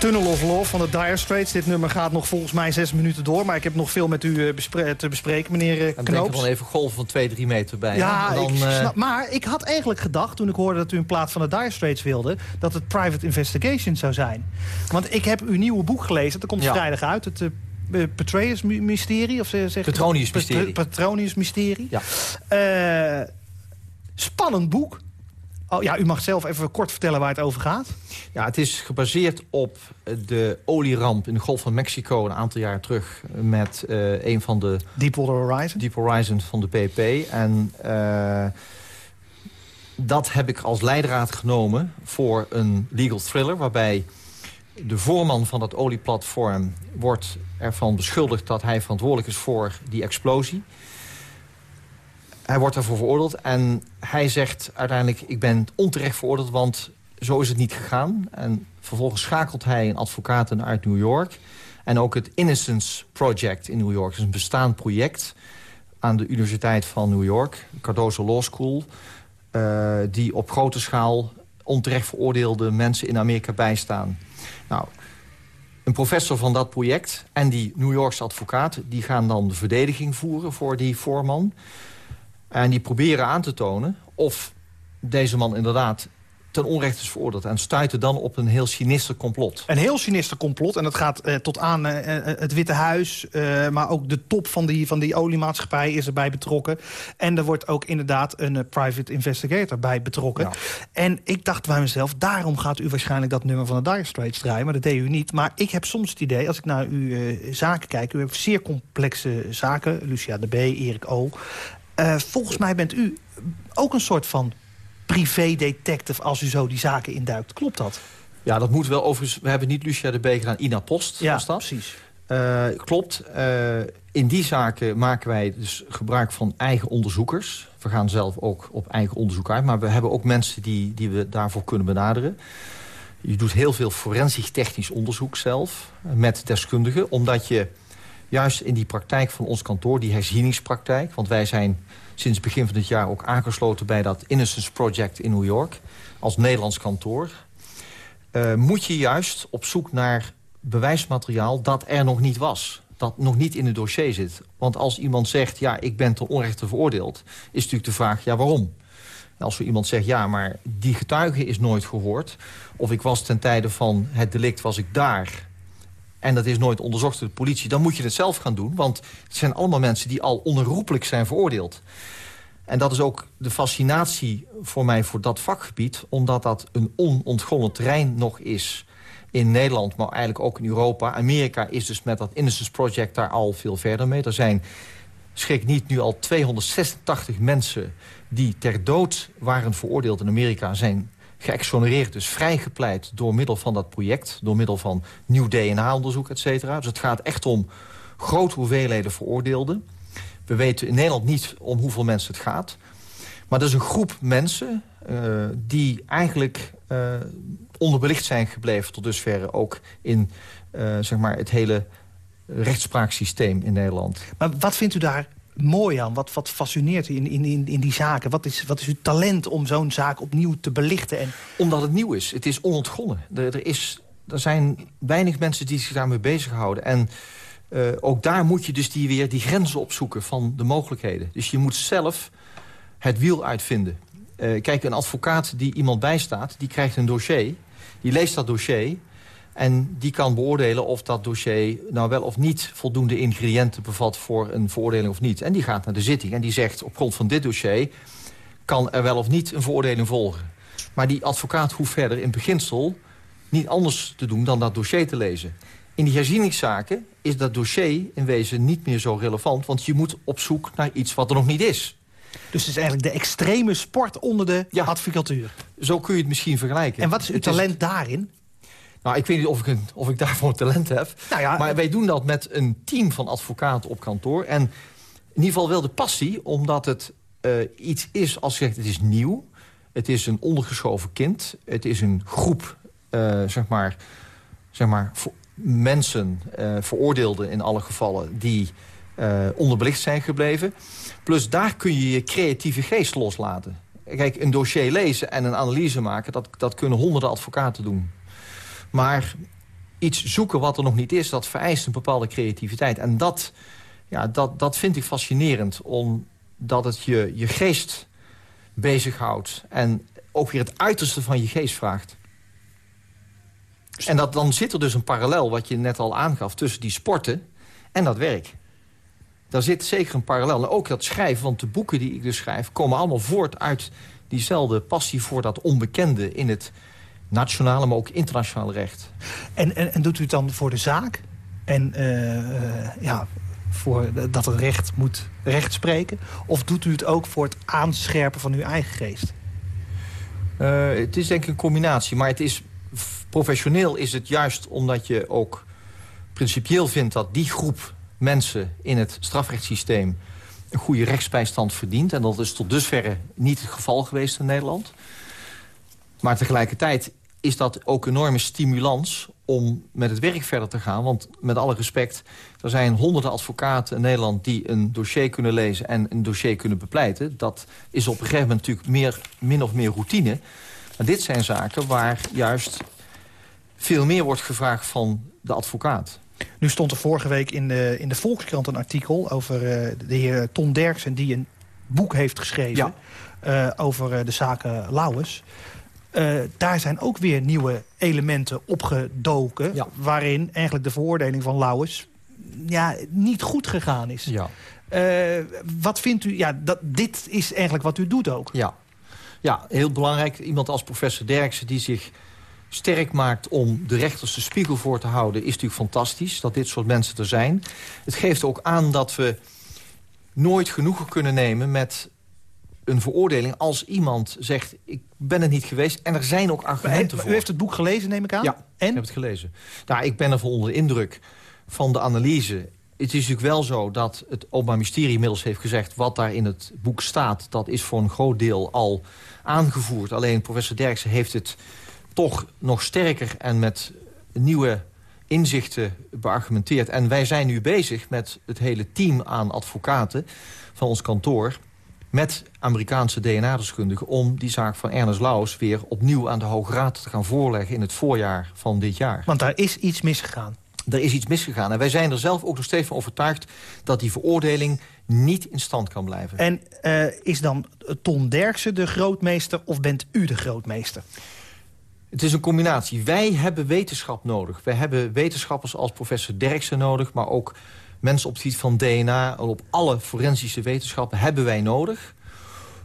Tunnel of Love van de Dire Straits. Dit nummer gaat nog volgens mij zes minuten door. Maar ik heb nog veel met u eh, bespre te bespreken, meneer uh, Dan denk er wel even golven van 2, 3 meter bij. Ja, dan, ik snap, maar ik had eigenlijk gedacht, toen ik hoorde dat u in plaats van de Dire Straits wilde... dat het Private Investigation zou zijn. Want ik heb uw nieuwe boek gelezen. Dat komt vrijdag uit. Het uh, Petraeus Mysterie? Of zeg Petronius Mysterie. Petronius Mysterie. Ja. Uh, spannend boek. Oh, ja, u mag zelf even kort vertellen waar het over gaat. Ja, het is gebaseerd op de olieramp in de Golf van Mexico... een aantal jaar terug met uh, een van de... Deepwater Horizon? Deep Horizon van de PP. En uh, dat heb ik als leidraad genomen voor een legal thriller... waarbij de voorman van dat olieplatform wordt ervan beschuldigd... dat hij verantwoordelijk is voor die explosie... Hij wordt daarvoor veroordeeld en hij zegt uiteindelijk... ik ben onterecht veroordeeld, want zo is het niet gegaan. En vervolgens schakelt hij een advocaat uit New York... en ook het Innocence Project in New York. Is een bestaand project aan de Universiteit van New York... Cardozo Law School... Uh, die op grote schaal onterecht veroordeelde mensen in Amerika bijstaan. Nou, een professor van dat project en die New Yorkse advocaat... die gaan dan de verdediging voeren voor die voorman... En die proberen aan te tonen of deze man inderdaad ten onrechte is veroordeeld. En stuiten dan op een heel sinister complot. Een heel sinister complot. En dat gaat eh, tot aan eh, eh het Witte Huis. Uh, maar ook de top van die, van die oliemaatschappij is erbij betrokken. En er wordt ook inderdaad een uh, private investigator bij betrokken. Ja. En ik dacht bij mezelf, daarom gaat u waarschijnlijk dat nummer van de Dire Straits draaien. Maar dat deed u niet. Maar ik heb soms het idee, als ik naar uw zaken kijk... u hebt zeer complexe zaken. Lucia de B, Erik O. Uh, volgens mij bent u ook een soort van privé-detective... als u zo die zaken induikt. Klopt dat? Ja, dat moet wel. Overigens, we hebben niet Lucia de B gedaan, Ina Post ja, was dat. precies. Uh, klopt. Uh, in die zaken maken wij dus gebruik van eigen onderzoekers. We gaan zelf ook op eigen onderzoek uit. Maar we hebben ook mensen die, die we daarvoor kunnen benaderen. Je doet heel veel forensisch-technisch onderzoek zelf. Met deskundigen. Omdat je juist in die praktijk van ons kantoor, die herzieningspraktijk... want wij zijn sinds begin van dit jaar ook aangesloten... bij dat Innocence Project in New York, als Nederlands kantoor... Uh, moet je juist op zoek naar bewijsmateriaal dat er nog niet was. Dat nog niet in het dossier zit. Want als iemand zegt, ja, ik ben ten onrechte veroordeeld... is natuurlijk de vraag, ja, waarom? als zo iemand zegt, ja, maar die getuige is nooit gehoord... of ik was ten tijde van het delict, was ik daar en dat is nooit onderzocht door de politie... dan moet je het zelf gaan doen. Want het zijn allemaal mensen die al onherroepelijk zijn veroordeeld. En dat is ook de fascinatie voor mij voor dat vakgebied... omdat dat een onontgonnen terrein nog is in Nederland... maar eigenlijk ook in Europa. Amerika is dus met dat Innocence Project daar al veel verder mee. Er zijn, schrik niet, nu al 286 mensen... die ter dood waren veroordeeld in Amerika... zijn geëxonereerd, dus vrijgepleit door middel van dat project. Door middel van nieuw DNA-onderzoek, et cetera. Dus het gaat echt om grote hoeveelheden veroordeelden. We weten in Nederland niet om hoeveel mensen het gaat. Maar dat is een groep mensen uh, die eigenlijk uh, onderbelicht zijn gebleven... tot dusver ook in uh, zeg maar het hele rechtspraaksysteem in Nederland. Maar wat vindt u daar mooi aan? Wat, wat fascineert u in, in, in die zaken? Wat is, wat is uw talent om zo'n zaak opnieuw te belichten? En... Omdat het nieuw is. Het is onontgonnen. Er, er, is, er zijn weinig mensen die zich daarmee bezighouden. En uh, ook daar moet je dus die, weer die grenzen opzoeken van de mogelijkheden. Dus je moet zelf het wiel uitvinden. Uh, kijk, een advocaat die iemand bijstaat, die krijgt een dossier. Die leest dat dossier en die kan beoordelen of dat dossier nou wel of niet voldoende ingrediënten bevat voor een veroordeling of niet. En die gaat naar de zitting en die zegt op grond van dit dossier kan er wel of niet een veroordeling volgen. Maar die advocaat hoeft verder in beginsel niet anders te doen dan dat dossier te lezen. In die herzieningszaken is dat dossier in wezen niet meer zo relevant... want je moet op zoek naar iets wat er nog niet is. Dus het is eigenlijk de extreme sport onder de ja. advocatuur. Zo kun je het misschien vergelijken. En wat is uw talent daarin? Nou, ik weet niet of ik, een, of ik daarvoor talent heb. Nou ja, maar wij doen dat met een team van advocaten op kantoor. En in ieder geval wel de passie, omdat het uh, iets is, als je zegt, het is nieuw. Het is een ondergeschoven kind. Het is een groep, uh, zeg maar, zeg maar mensen, uh, veroordeelden in alle gevallen... die onderbelicht zijn gebleven. Plus daar kun je je creatieve geest loslaten. Kijk, een dossier lezen en een analyse maken... dat, dat kunnen honderden advocaten doen. Maar iets zoeken wat er nog niet is, dat vereist een bepaalde creativiteit. En dat, ja, dat, dat vind ik fascinerend, omdat het je, je geest bezighoudt. En ook weer het uiterste van je geest vraagt. En dat, dan zit er dus een parallel, wat je net al aangaf... tussen die sporten en dat werk. Daar zit zeker een parallel. En ook dat schrijven, want de boeken die ik dus schrijf... komen allemaal voort uit diezelfde passie voor dat onbekende... in het nationale, maar ook internationale recht. En, en, en doet u het dan voor de zaak? En uh, ja, voor dat het recht moet recht spreken? Of doet u het ook voor het aanscherpen van uw eigen geest? Uh, het is denk ik een combinatie, maar het is professioneel is het juist omdat je ook principieel vindt... dat die groep mensen in het strafrechtssysteem een goede rechtsbijstand verdient. En dat is tot dusverre niet het geval geweest in Nederland. Maar tegelijkertijd is dat ook enorme stimulans om met het werk verder te gaan. Want met alle respect, er zijn honderden advocaten in Nederland... die een dossier kunnen lezen en een dossier kunnen bepleiten. Dat is op een gegeven moment natuurlijk meer, min of meer routine. Maar dit zijn zaken waar juist veel meer wordt gevraagd van de advocaat. Nu stond er vorige week in de, in de Volkskrant een artikel over uh, de heer Ton Derksen... die een boek heeft geschreven ja. uh, over uh, de zaken Lauwers. Daar zijn ook weer nieuwe elementen opgedoken... Ja. waarin eigenlijk de veroordeling van Lauwers ja, niet goed gegaan is. Ja. wat vindt u... Ja, dat, dit is eigenlijk wat u doet ook. Ja. ja, heel belangrijk. Iemand als professor Derksen die zich sterk maakt om de rechters de spiegel voor te houden... is natuurlijk fantastisch, dat dit soort mensen er zijn. Het geeft ook aan dat we nooit genoegen kunnen nemen met een veroordeling... als iemand zegt, ik ben het niet geweest. En er zijn ook argumenten voor. U heeft het boek gelezen, neem ik aan? Ja, en? ik heb het gelezen. Nou, ik ben ervan onder de indruk van de analyse. Het is natuurlijk wel zo dat het Openbaar Ministerie inmiddels heeft gezegd... wat daar in het boek staat, dat is voor een groot deel al aangevoerd. Alleen professor Derksen heeft het toch nog sterker en met nieuwe inzichten beargumenteerd. En wij zijn nu bezig met het hele team aan advocaten van ons kantoor... met Amerikaanse DNA-deskundigen om die zaak van Ernest Laus... weer opnieuw aan de Hoge Raad te gaan voorleggen in het voorjaar van dit jaar. Want daar is iets misgegaan. Er is iets misgegaan. En wij zijn er zelf ook nog steeds van overtuigd... dat die veroordeling niet in stand kan blijven. En uh, is dan Ton Derksen de grootmeester of bent u de grootmeester? Het is een combinatie. Wij hebben wetenschap nodig. Wij hebben wetenschappers als professor Derksen nodig... maar ook mensen op het gebied van DNA... en op alle forensische wetenschappen hebben wij nodig.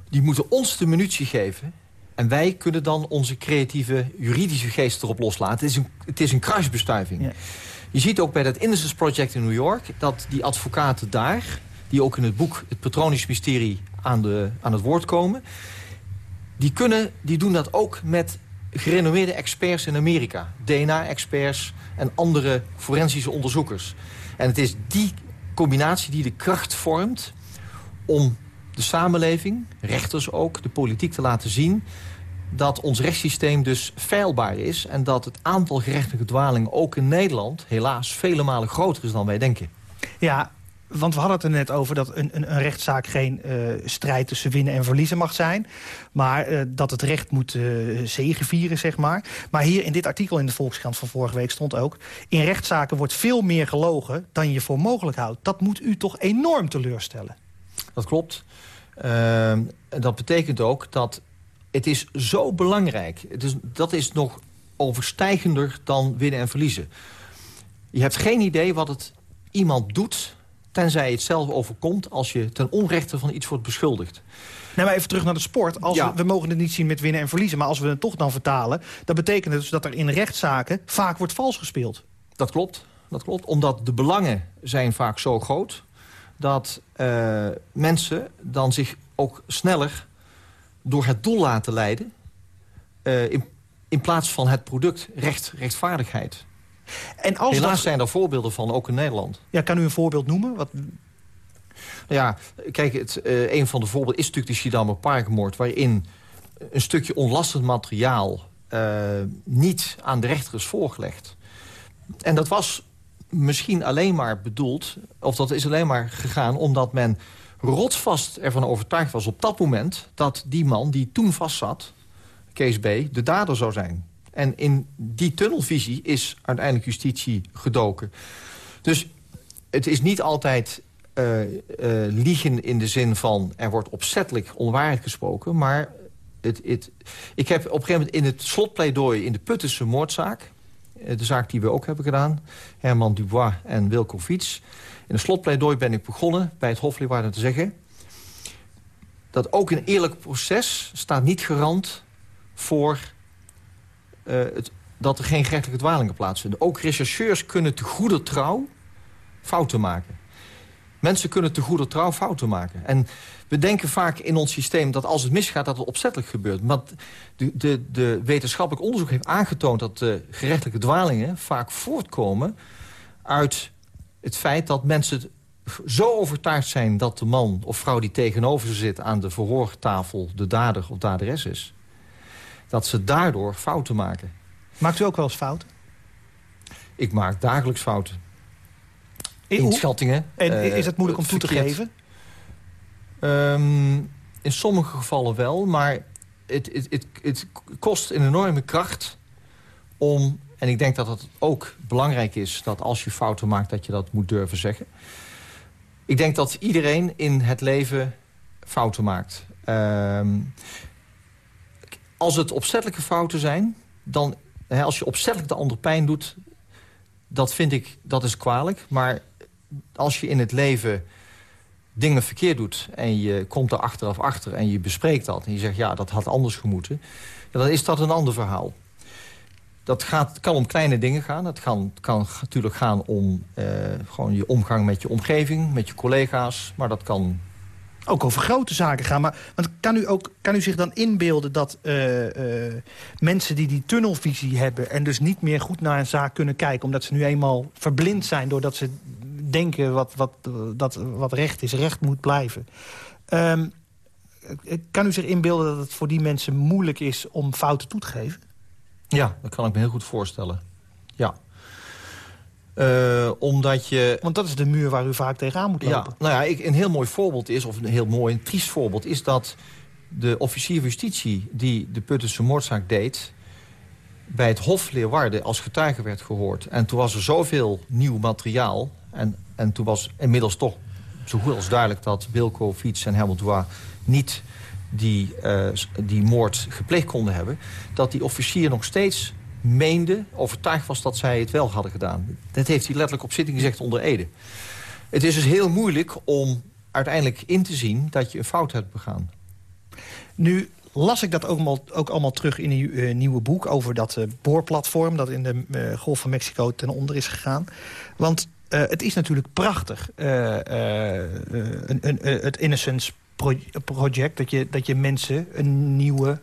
Die moeten ons de munitie geven... En wij kunnen dan onze creatieve juridische geest erop loslaten. Het is een, het is een kruisbestuiving. Ja. Je ziet ook bij dat Innocence Project in New York... dat die advocaten daar, die ook in het boek het patronisch mysterie aan, de, aan het woord komen... Die, kunnen, die doen dat ook met gerenommeerde experts in Amerika. DNA-experts en andere forensische onderzoekers. En het is die combinatie die de kracht vormt om de samenleving, rechters ook, de politiek te laten zien dat ons rechtssysteem dus feilbaar is... en dat het aantal gerechtelijke dwalingen ook in Nederland... helaas vele malen groter is dan wij denken. Ja, want we hadden het er net over dat een, een, een rechtszaak geen uh, strijd tussen winnen en verliezen mag zijn. Maar uh, dat het recht moet uh, zegevieren, zeg maar. Maar hier in dit artikel in de Volkskrant van vorige week stond ook... in rechtszaken wordt veel meer gelogen dan je voor mogelijk houdt. Dat moet u toch enorm teleurstellen? Dat klopt. Dat betekent ook dat het is zo belangrijk. Het is, dat is nog overstijgender dan winnen en verliezen. Je hebt geen idee wat het iemand doet tenzij het zelf overkomt... als je ten onrechte van iets wordt beschuldigd. Nee, maar even terug naar de sport. Als we, we, mogen het niet zien met winnen en verliezen... maar als we het toch dan vertalen... dan betekent het dus dat er in rechtszaken vaak wordt vals gespeeld. Dat klopt, dat klopt. Omdat de belangen zijn vaak zo groot... dat uh, mensen dan zich ook sneller door het doel laten leiden... Uh, in, in plaats van het product recht, rechtvaardigheid. En als Helaas zijn er voorbeelden van, ook in Nederland. Ja, kan u een voorbeeld noemen? Wat... Ja, kijk, het, uh, een van de voorbeelden is natuurlijk de Schiedammer Parkmoord... waarin een stukje onlastend materiaal uh, niet aan de rechter is voorgelegd. En dat was misschien alleen maar bedoeld... of dat is alleen maar gegaan omdat men rotsvast ervan overtuigd was op dat moment... dat die man die toen vastzat, Kees B., de dader zou zijn. En in die tunnelvisie is uiteindelijk justitie gedoken. Dus het is niet altijd uh, uh, liegen in de zin van... er wordt opzettelijk onwaarheid gesproken, maar... Het, het, ik heb op een gegeven moment in het slotpleidooi in de Puttense moordzaak... Eh, de zaak die we ook hebben gedaan, Herman Dubois en Wilco Fiets... in het slotpleidooi ben ik begonnen bij het Hof te zeggen... dat ook een eerlijk proces staat niet garant voor het, dat er geen gerechtelijke dwalingen plaatsvinden. Ook rechercheurs kunnen te goede trouw fouten maken. Mensen kunnen te goede trouw fouten maken. En we denken vaak in ons systeem dat als het misgaat... dat het opzettelijk gebeurt. Maar de, de, de wetenschappelijk onderzoek heeft aangetoond... dat de gerechtelijke dwalingen vaak voortkomen uit het feit dat mensen zo overtuigd zijn dat de man of vrouw die tegenover ze zit... aan de verhoortafel de dader of daderes is... dat ze daardoor fouten maken. Maakt u ook wel eens fouten? Ik maak dagelijks fouten. Inschattingen. En uh, is het moeilijk om toe te geven? Um, in sommige gevallen wel, maar het, het, het, het kost een enorme kracht om... en ik denk dat het ook belangrijk is dat als je fouten maakt... dat je dat moet durven zeggen. Ik denk dat iedereen in het leven fouten maakt. Um, als het opzettelijke fouten zijn... dan hè, als je opzettelijk de ander pijn doet... dat vind ik, dat is kwalijk. Maar als je in het leven dingen verkeerd doet... en je komt er achteraf achter en je bespreekt dat... en je zegt, ja, dat had anders gemoeten... dan is dat een ander verhaal. Dat gaat, kan om kleine dingen gaan. Het kan, kan natuurlijk gaan om uh, gewoon je omgang met je omgeving... met je collega's, maar dat kan ook over grote zaken gaan. Maar want kan, u ook, kan u zich dan inbeelden dat uh, uh, mensen die die tunnelvisie hebben... en dus niet meer goed naar een zaak kunnen kijken... omdat ze nu eenmaal verblind zijn doordat ze denken wat, wat, dat wat recht is, recht moet blijven. Um, kan u zich inbeelden dat het voor die mensen moeilijk is om fouten toe te geven? Ja, dat kan ik me heel goed voorstellen. Ja. Uh, omdat je... Want dat is de muur waar u vaak tegenaan moet lopen. Ja, nou ja, ik, een heel mooi voorbeeld is, of een heel mooi, een triest voorbeeld... is dat de officier van justitie die de Puttense moordzaak deed... bij het Hof Leeuwarden als getuige werd gehoord. En toen was er zoveel nieuw materiaal... en, en toen was inmiddels toch zo goed als duidelijk... dat Wilco Fiets en Helmut niet die, uh, die moord gepleegd konden hebben... dat die officier nog steeds meende, overtuigd was dat zij het wel hadden gedaan. Dat heeft hij letterlijk op zitting gezegd onder Ede. Het is dus heel moeilijk om uiteindelijk in te zien dat je een fout hebt begaan. Nu las ik dat ook allemaal, ook allemaal terug in uw uh, nieuwe boek... over dat uh, boorplatform dat in de uh, Golf van Mexico ten onder is gegaan. Want het is natuurlijk prachtig, een, een, het Innocence Project... Dat je, dat je mensen een nieuwe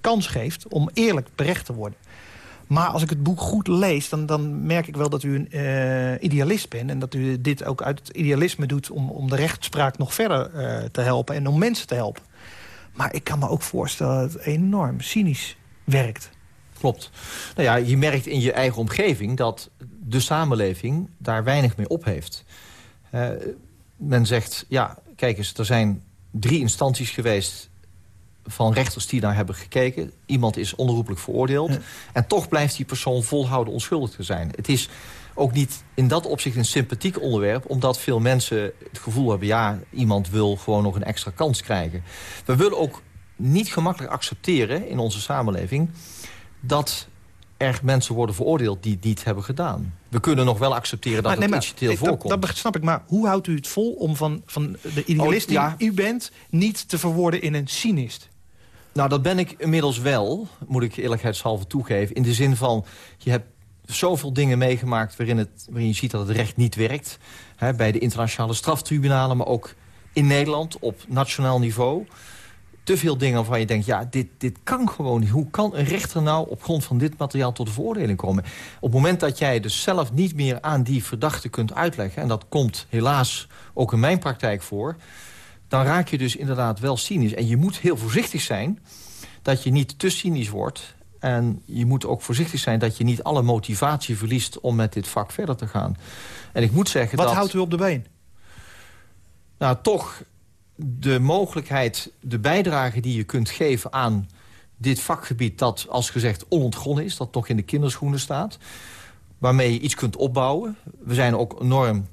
kans geeft om eerlijk berecht te worden. Maar als ik het boek goed lees, dan, dan merk ik wel dat u een uh, idealist bent... en dat u dit ook uit het idealisme doet om, om de rechtspraak nog verder uh, te helpen... en om mensen te helpen. Maar ik kan me ook voorstellen dat het enorm cynisch werkt. Klopt. Nou ja, je merkt in je eigen omgeving dat de samenleving daar weinig mee op heeft. Uh, men zegt, ja, kijk eens, er zijn drie instanties geweest van rechters die daar hebben gekeken. Iemand is onherroepelijk veroordeeld. En toch blijft die persoon volhouden onschuldig te zijn. Het is ook niet in dat opzicht een sympathiek onderwerp... omdat veel mensen het gevoel hebben... ja, iemand wil gewoon nog een extra kans krijgen. We willen ook niet gemakkelijk accepteren in onze samenleving... dat er mensen worden veroordeeld die het niet hebben gedaan. We kunnen nog wel accepteren dat maar, het incidenteel voorkomt. Dat, snap ik, maar hoe houdt u het vol om van, van de idealist oh, die u bent... niet te verwoorden in een cynist? Nou, dat ben ik inmiddels wel, moet ik eerlijkheidshalve toegeven. In de zin van, je hebt zoveel dingen meegemaakt waarin, het, waarin je ziet dat het recht niet werkt. Bij de internationale straftribunalen, maar ook in Nederland op nationaal niveau. Te veel dingen waarvan je denkt, ja, dit, dit kan gewoon niet. Hoe kan een rechter nou op grond van dit materiaal tot de veroordeling komen? Op het moment dat jij dus zelf niet meer aan die verdachte kunt uitleggen... en dat komt helaas ook in mijn praktijk voor dan raak je dus inderdaad wel cynisch. En je moet heel voorzichtig zijn dat je niet te cynisch wordt. En je moet ook voorzichtig zijn dat je niet alle motivatie verliest... om met dit vak verder te gaan. En ik moet zeggen Wat dat... houdt u op de been? Nou, toch de mogelijkheid, de bijdrage die je kunt geven aan dit vakgebied dat, als gezegd, onontgonnen is... dat toch in de kinderschoenen staat, waarmee je iets kunt opbouwen. We zijn ook enorm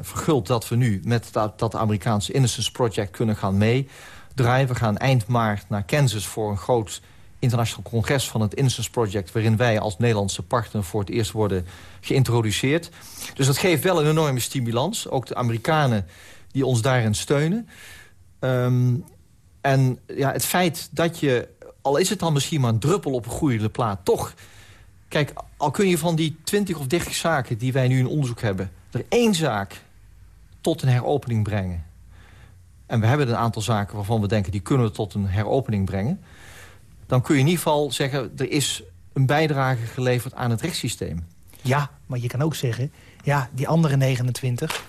verguld dat we nu met dat, dat Amerikaanse Innocence Project kunnen gaan meedraaien. We gaan eind maart naar Kansas voor een groot internationaal congres van het Innocence Project... waarin wij als Nederlandse partner voor het eerst worden geïntroduceerd. Dus dat geeft wel een enorme stimulans. Ook de Amerikanen die ons daarin steunen. Um, en ja, het feit dat je, al is het dan misschien maar een druppel op een goede plaat... toch, kijk, al kun je van die 20 of 30 zaken die wij nu in onderzoek hebben... er één zaak tot een heropening brengen. En we hebben een aantal zaken waarvan we denken... die kunnen we tot een heropening brengen. Dan kun je in ieder geval zeggen... er is een bijdrage geleverd aan het rechtssysteem. Ja, maar je kan ook zeggen... ja, die andere 29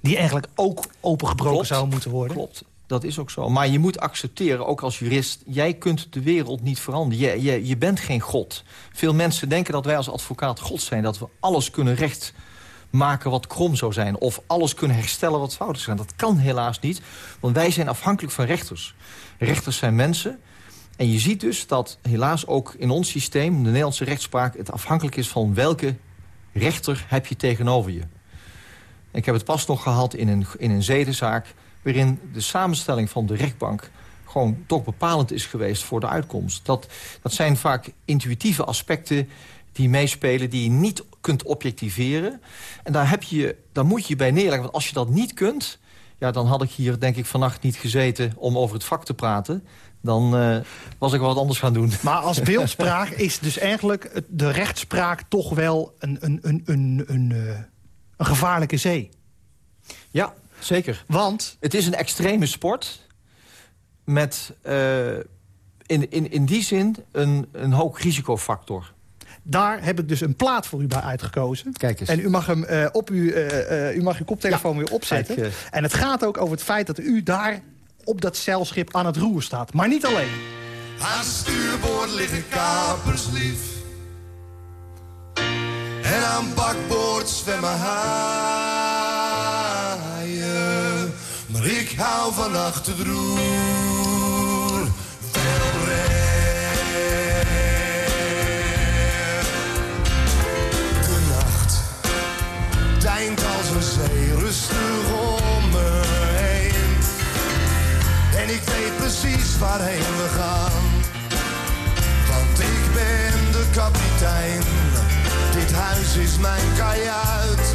die eigenlijk ook opengebroken zouden moeten worden. Klopt, dat is ook zo. Maar je moet accepteren, ook als jurist... jij kunt de wereld niet veranderen. Je, je, je bent geen god. Veel mensen denken dat wij als advocaat god zijn. Dat we alles kunnen recht maken wat krom zou zijn. Of alles kunnen herstellen wat fout is. Dat kan helaas niet, want wij zijn afhankelijk van rechters. Rechters zijn mensen. En je ziet dus dat helaas ook in ons systeem... de Nederlandse rechtspraak het afhankelijk is van welke rechter heb je tegenover je. Ik heb het pas nog gehad in een, in een zedenzaak... waarin de samenstelling van de rechtbank gewoon toch bepalend is geweest voor de uitkomst. Dat, dat zijn vaak intuïtieve aspecten die meespelen... die niet kunt objectiveren. En daar, heb je, daar moet je je bij neerleggen. Want als je dat niet kunt... Ja, dan had ik hier denk ik vannacht niet gezeten om over het vak te praten. Dan uh, was ik wat anders gaan doen. Maar als beeldspraak is dus eigenlijk de rechtspraak toch wel een, een, een, een, een, uh, een gevaarlijke zee. Ja, zeker. Want? Het is een extreme sport met uh, in, in, in die zin een, een hoog risicofactor. Daar heb ik dus een plaat voor u bij uitgekozen. Kijk eens. En u mag, hem, uh, op u, uh, u mag uw koptelefoon weer opzetten. Kijk, en het gaat ook over het feit dat u daar op dat zeilschip aan het roer staat. Maar niet alleen. Aan stuurboord liggen kapers lief. En aan bakboord zwemmen haaien. Maar ik hou van achter het roer. Als een zee rustig om me heen. En ik weet precies waarheen we gaan. Want ik ben de kapitein dit huis is mijn kajuit.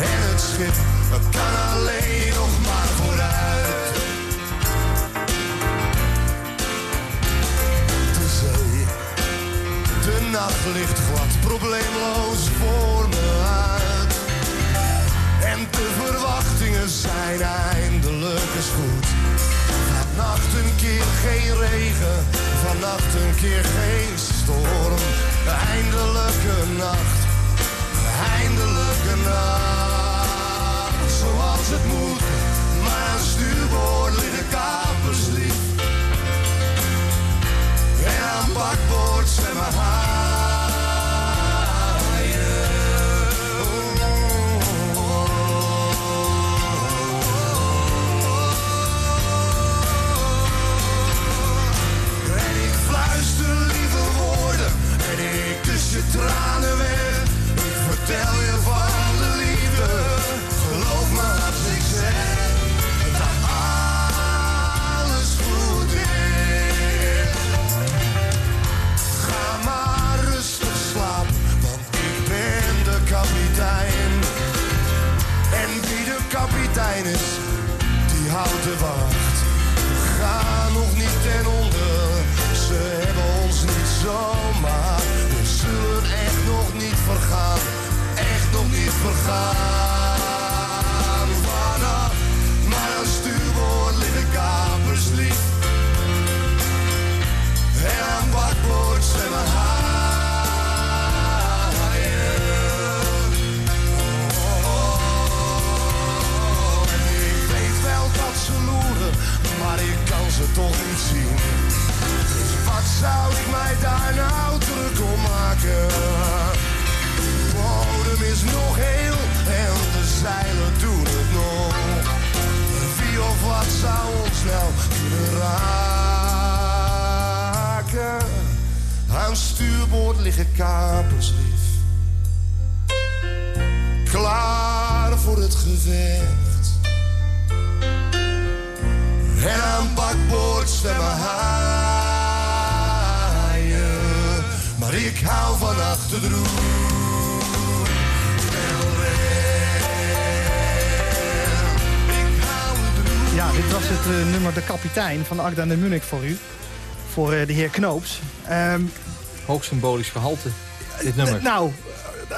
En het schip kan alleen nog maar vooruit. De zee, de nacht ligt glad, probleemloos voor me verwachtingen zijn eindelijk eens goed. Vannacht een keer geen regen, vannacht een keer geen storm. Eindelijke nacht, eindelijke nacht. Zoals het moet, maar stuurboord liggen kapers lief. En aan bakboord zwemmen je was het uh, nummer De Kapitein van Agda de Munich voor u. Voor uh, de heer Knoops. Um, Hoog symbolisch gehalte, dit nummer. nou,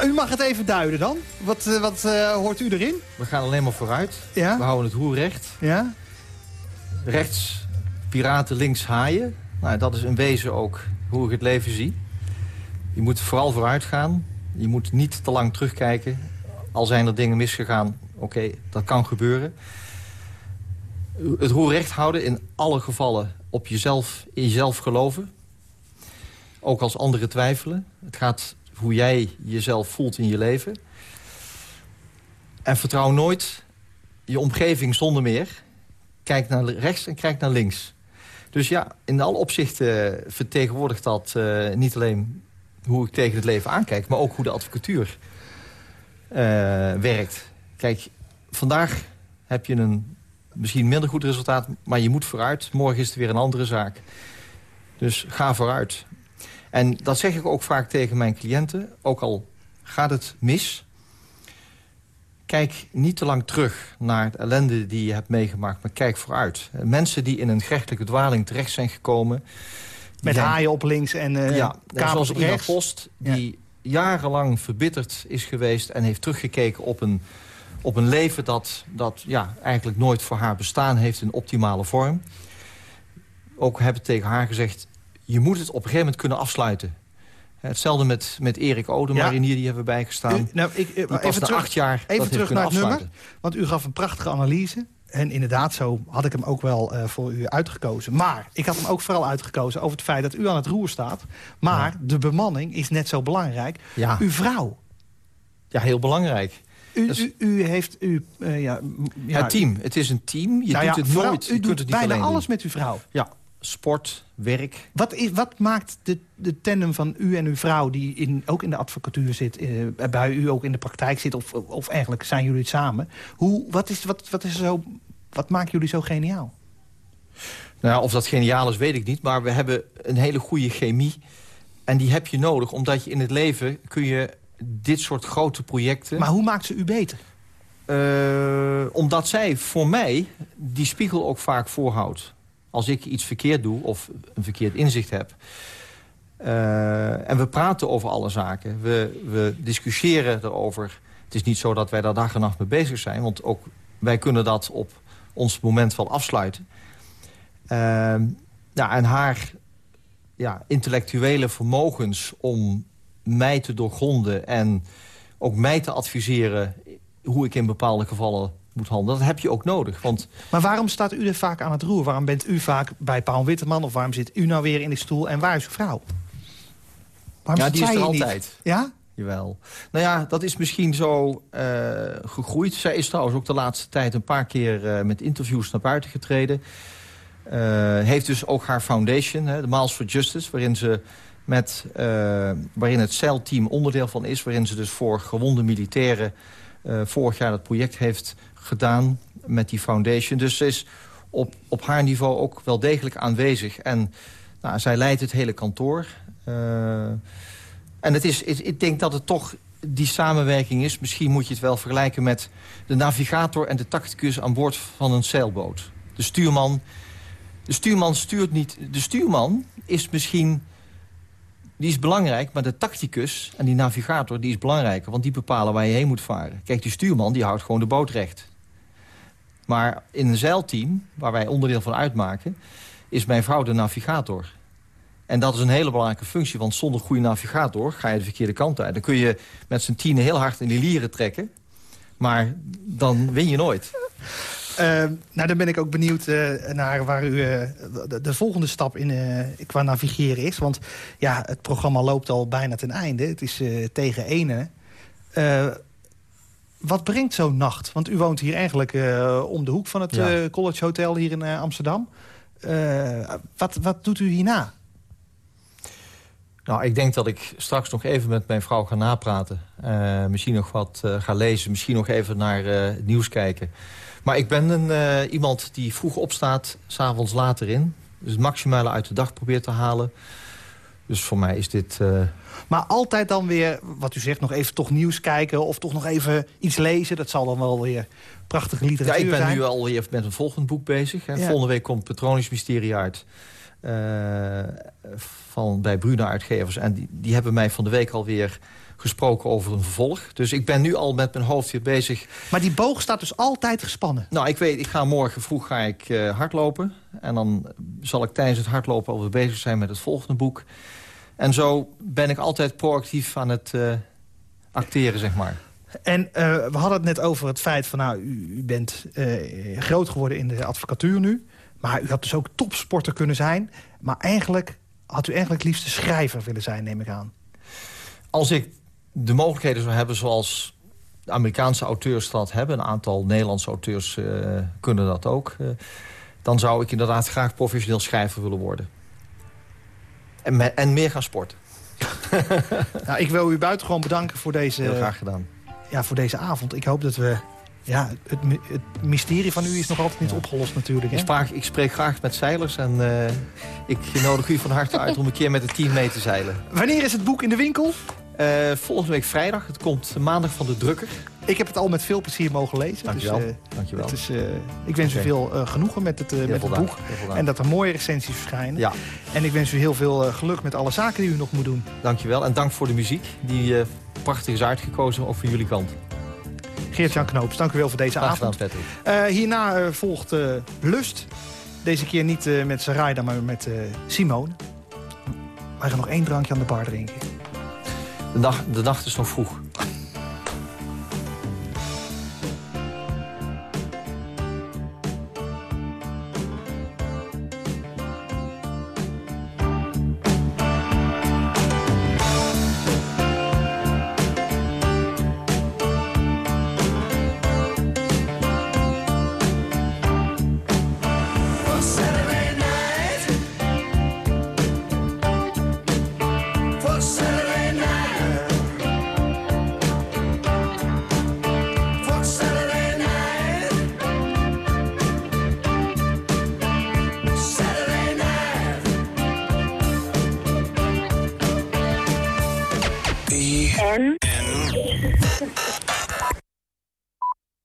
u mag het even duiden dan. Wat, uh, wat hoort u erin? We gaan alleen maar vooruit. Ja? We houden het roer recht. Ja? Rechts piraten, links haaien. Nou, dat is in wezen ook hoe ik het leven zie. Je moet vooral vooruit gaan. Je moet niet te lang terugkijken. Al zijn er dingen misgegaan, oké, dat kan gebeuren het roer recht houden in alle gevallen op jezelf, in jezelf geloven. Ook als anderen twijfelen. Het gaat hoe jij jezelf voelt in je leven. En vertrouw nooit je omgeving zonder meer. Kijk naar rechts en kijk naar links. Dus ja, in alle opzichten vertegenwoordigt dat uh, niet alleen hoe ik tegen het leven aankijk... maar ook hoe de advocatuur uh, werkt. Kijk, vandaag heb je een misschien minder goed resultaat, maar je moet vooruit. Morgen is het weer een andere zaak. Dus ga vooruit. En dat zeg ik ook vaak tegen mijn cliënten. Ook al gaat het mis... kijk niet te lang terug naar het ellende die je hebt meegemaakt... maar kijk vooruit. Mensen die in een gerechtelijke dwaling terecht zijn gekomen... Met haaien op links en uh, ja, zoals op rechts. Post, die jarenlang verbitterd is geweest... en heeft teruggekeken op een op een leven dat, dat ja, eigenlijk nooit voor haar bestaan heeft in optimale vorm. Ook hebben tegen haar gezegd, je moet het op een gegeven moment kunnen afsluiten. Hetzelfde met, met Erik Odemarinier, ja. die hebben bijgestaan. nou, ik, die even terug, acht jaar Even terug naar het nummer, want u gaf een prachtige analyse. En inderdaad, zo had ik hem ook wel uh, voor u uitgekozen. Maar ik had hem ook vooral uitgekozen over het feit dat u aan het roer staat. Maar ja. de bemanning is net zo belangrijk. Ja. Uw vrouw. Ja, heel belangrijk. U, u, u, heeft... U, uh, ja, ja, het team. Het is een team. Je nou doet het nooit. U je doet het bijna alles met uw vrouw. Ja, sport, werk. Wat, is, wat maakt de, de tandem van u en uw vrouw... die in, ook in de advocatuur zit, uh, bij u ook in de praktijk zit... of, of eigenlijk zijn jullie het samen. Hoe, wat, is, wat, wat, is zo, wat maakt jullie zo geniaal? Nou, of dat geniaal is, weet ik niet. Maar we hebben een hele goede chemie. En die heb je nodig, omdat je in het leven kun je dit soort grote projecten... Maar hoe maakt ze u beter? Uh, omdat zij voor mij die spiegel ook vaak voorhoudt. Als ik iets verkeerd doe of een verkeerd inzicht heb... Uh, en we praten over alle zaken. We, we discussiëren erover. Het is niet zo dat wij daar dag en nacht mee bezig zijn. Want ook wij kunnen dat op ons moment wel afsluiten. Uh, ja, en haar ja, intellectuele vermogens om mij te doorgronden... en ook mij te adviseren hoe ik in bepaalde gevallen moet handelen. Dat heb je ook nodig. Want... Maar waarom staat u er vaak aan het roer? Waarom bent u vaak bij Paul Witteman? Of waarom zit u nou weer in de stoel? En waar is uw vrouw? Waarom ja, die is er altijd. Niet? Ja? Jawel. Nou ja, dat is misschien zo uh, gegroeid. Zij is trouwens ook de laatste tijd een paar keer uh, met interviews naar buiten getreden. Uh, heeft dus ook haar foundation, hè, de Miles for Justice... waarin ze met, uh, waarin het CEL-team onderdeel van is... waarin ze dus voor gewonde militairen uh, vorig jaar dat project heeft gedaan met die foundation. Dus ze is op, op haar niveau ook wel degelijk aanwezig. En nou, zij leidt het hele kantoor. Uh, en het is, ik denk dat het toch die samenwerking is. Misschien moet je het wel vergelijken met de navigator en de tacticus aan boord van een zeilboot. De stuurman, de stuurman stuurt niet... De stuurman is misschien die is belangrijk, maar de tacticus en die navigator die is belangrijker. Want die bepalen waar je heen moet varen. Kijk, die stuurman die houdt gewoon de boot recht. Maar in een zeilteam, waar wij onderdeel van uitmaken... is mijn vrouw de navigator. En dat is een hele belangrijke functie, want zonder goede navigator... ga je de verkeerde kant uit. Dan kun je met z'n tienen heel hard in die lieren trekken... maar dan win je nooit. Uh, nou, dan ben ik ook benieuwd uh, naar waar u uh, de, de, volgende stap in qua navigeren is. Want ja, het programma loopt al bijna ten einde. Het is tegen ene. wat brengt zo'n nacht? Want u woont hier eigenlijk om de hoek van het ja. College Hotel hier in Amsterdam. wat, wat doet u hierna? Nou, ik denk dat ik straks nog even met mijn vrouw ga napraten. Misschien nog wat ga lezen. Misschien nog even naar het nieuws kijken. Maar ik ben een, iemand die vroeg opstaat, s'avonds later in. Dus het maximale uit de dag probeert te halen. Dus voor mij is dit... Maar altijd dan weer, wat u zegt, nog even toch nieuws kijken... of toch nog even iets lezen. Dat zal dan wel weer prachtige literatuur zijn. Ja, ik ben zijn. nu alweer met een volgend boek bezig. Hè. Ja. Volgende week komt Petronisch Mysterie uit. Uh, van, bij Bruna uitgevers. En die, die hebben mij van de week alweer gesproken over een vervolg. Dus ik ben nu al met mijn hoofd weer bezig. Maar die boog staat dus altijd gespannen? Nou, ik weet, ik ga morgen vroeg ga ik uh, hardlopen. En dan zal ik tijdens het hardlopen alweer bezig zijn met het volgende boek. En zo ben ik altijd proactief aan het uh, acteren, zeg maar. En uh, we hadden het net over het feit van... nou, u, u bent groot geworden in de advocatuur nu. Maar u had dus ook topsporter kunnen zijn. Maar eigenlijk had u eigenlijk liefst de schrijver willen zijn, neem ik aan. Als ik de mogelijkheden zou hebben zoals de Amerikaanse auteurs dat hebben... een aantal Nederlandse auteurs uh, kunnen dat ook... Uh, dan zou ik inderdaad graag professioneel schrijver willen worden. En, me, en meer gaan sporten. nou, ik wil u buitengewoon bedanken voor deze... Heel graag gedaan. Ja, voor deze avond. Ik hoop dat we ja, het, het, mysterie van u is nog altijd niet ja. opgelost natuurlijk. Ik, spraak, ik, spreek graag met zeilers en uh, ik nodig u van harte uit om een keer met het team mee te zeilen. Wanneer is het boek in de winkel? Uh, volgende week vrijdag. Het komt maandag van de drukker. Ik heb het al met veel plezier mogen lezen. Dankjewel. Dus, uh, Dankjewel. Het is, ik wens okay. u veel genoegen met het, met het boek. En dat er mooie recensies verschijnen. Ja. En ik wens u heel veel geluk met alle zaken die u nog moet doen. Dankjewel. En dank voor de muziek die prachtig is uitgekozen, ook van jullie kant. Geert-Jan Knoops, dank u wel voor deze Graag avond. Uh, hierna uh, volgt uh, Lust. Deze keer niet met Sarayda, maar met Simone. We gaan nog één drankje aan de bar drinken. De dag, de dag is nog vroeg.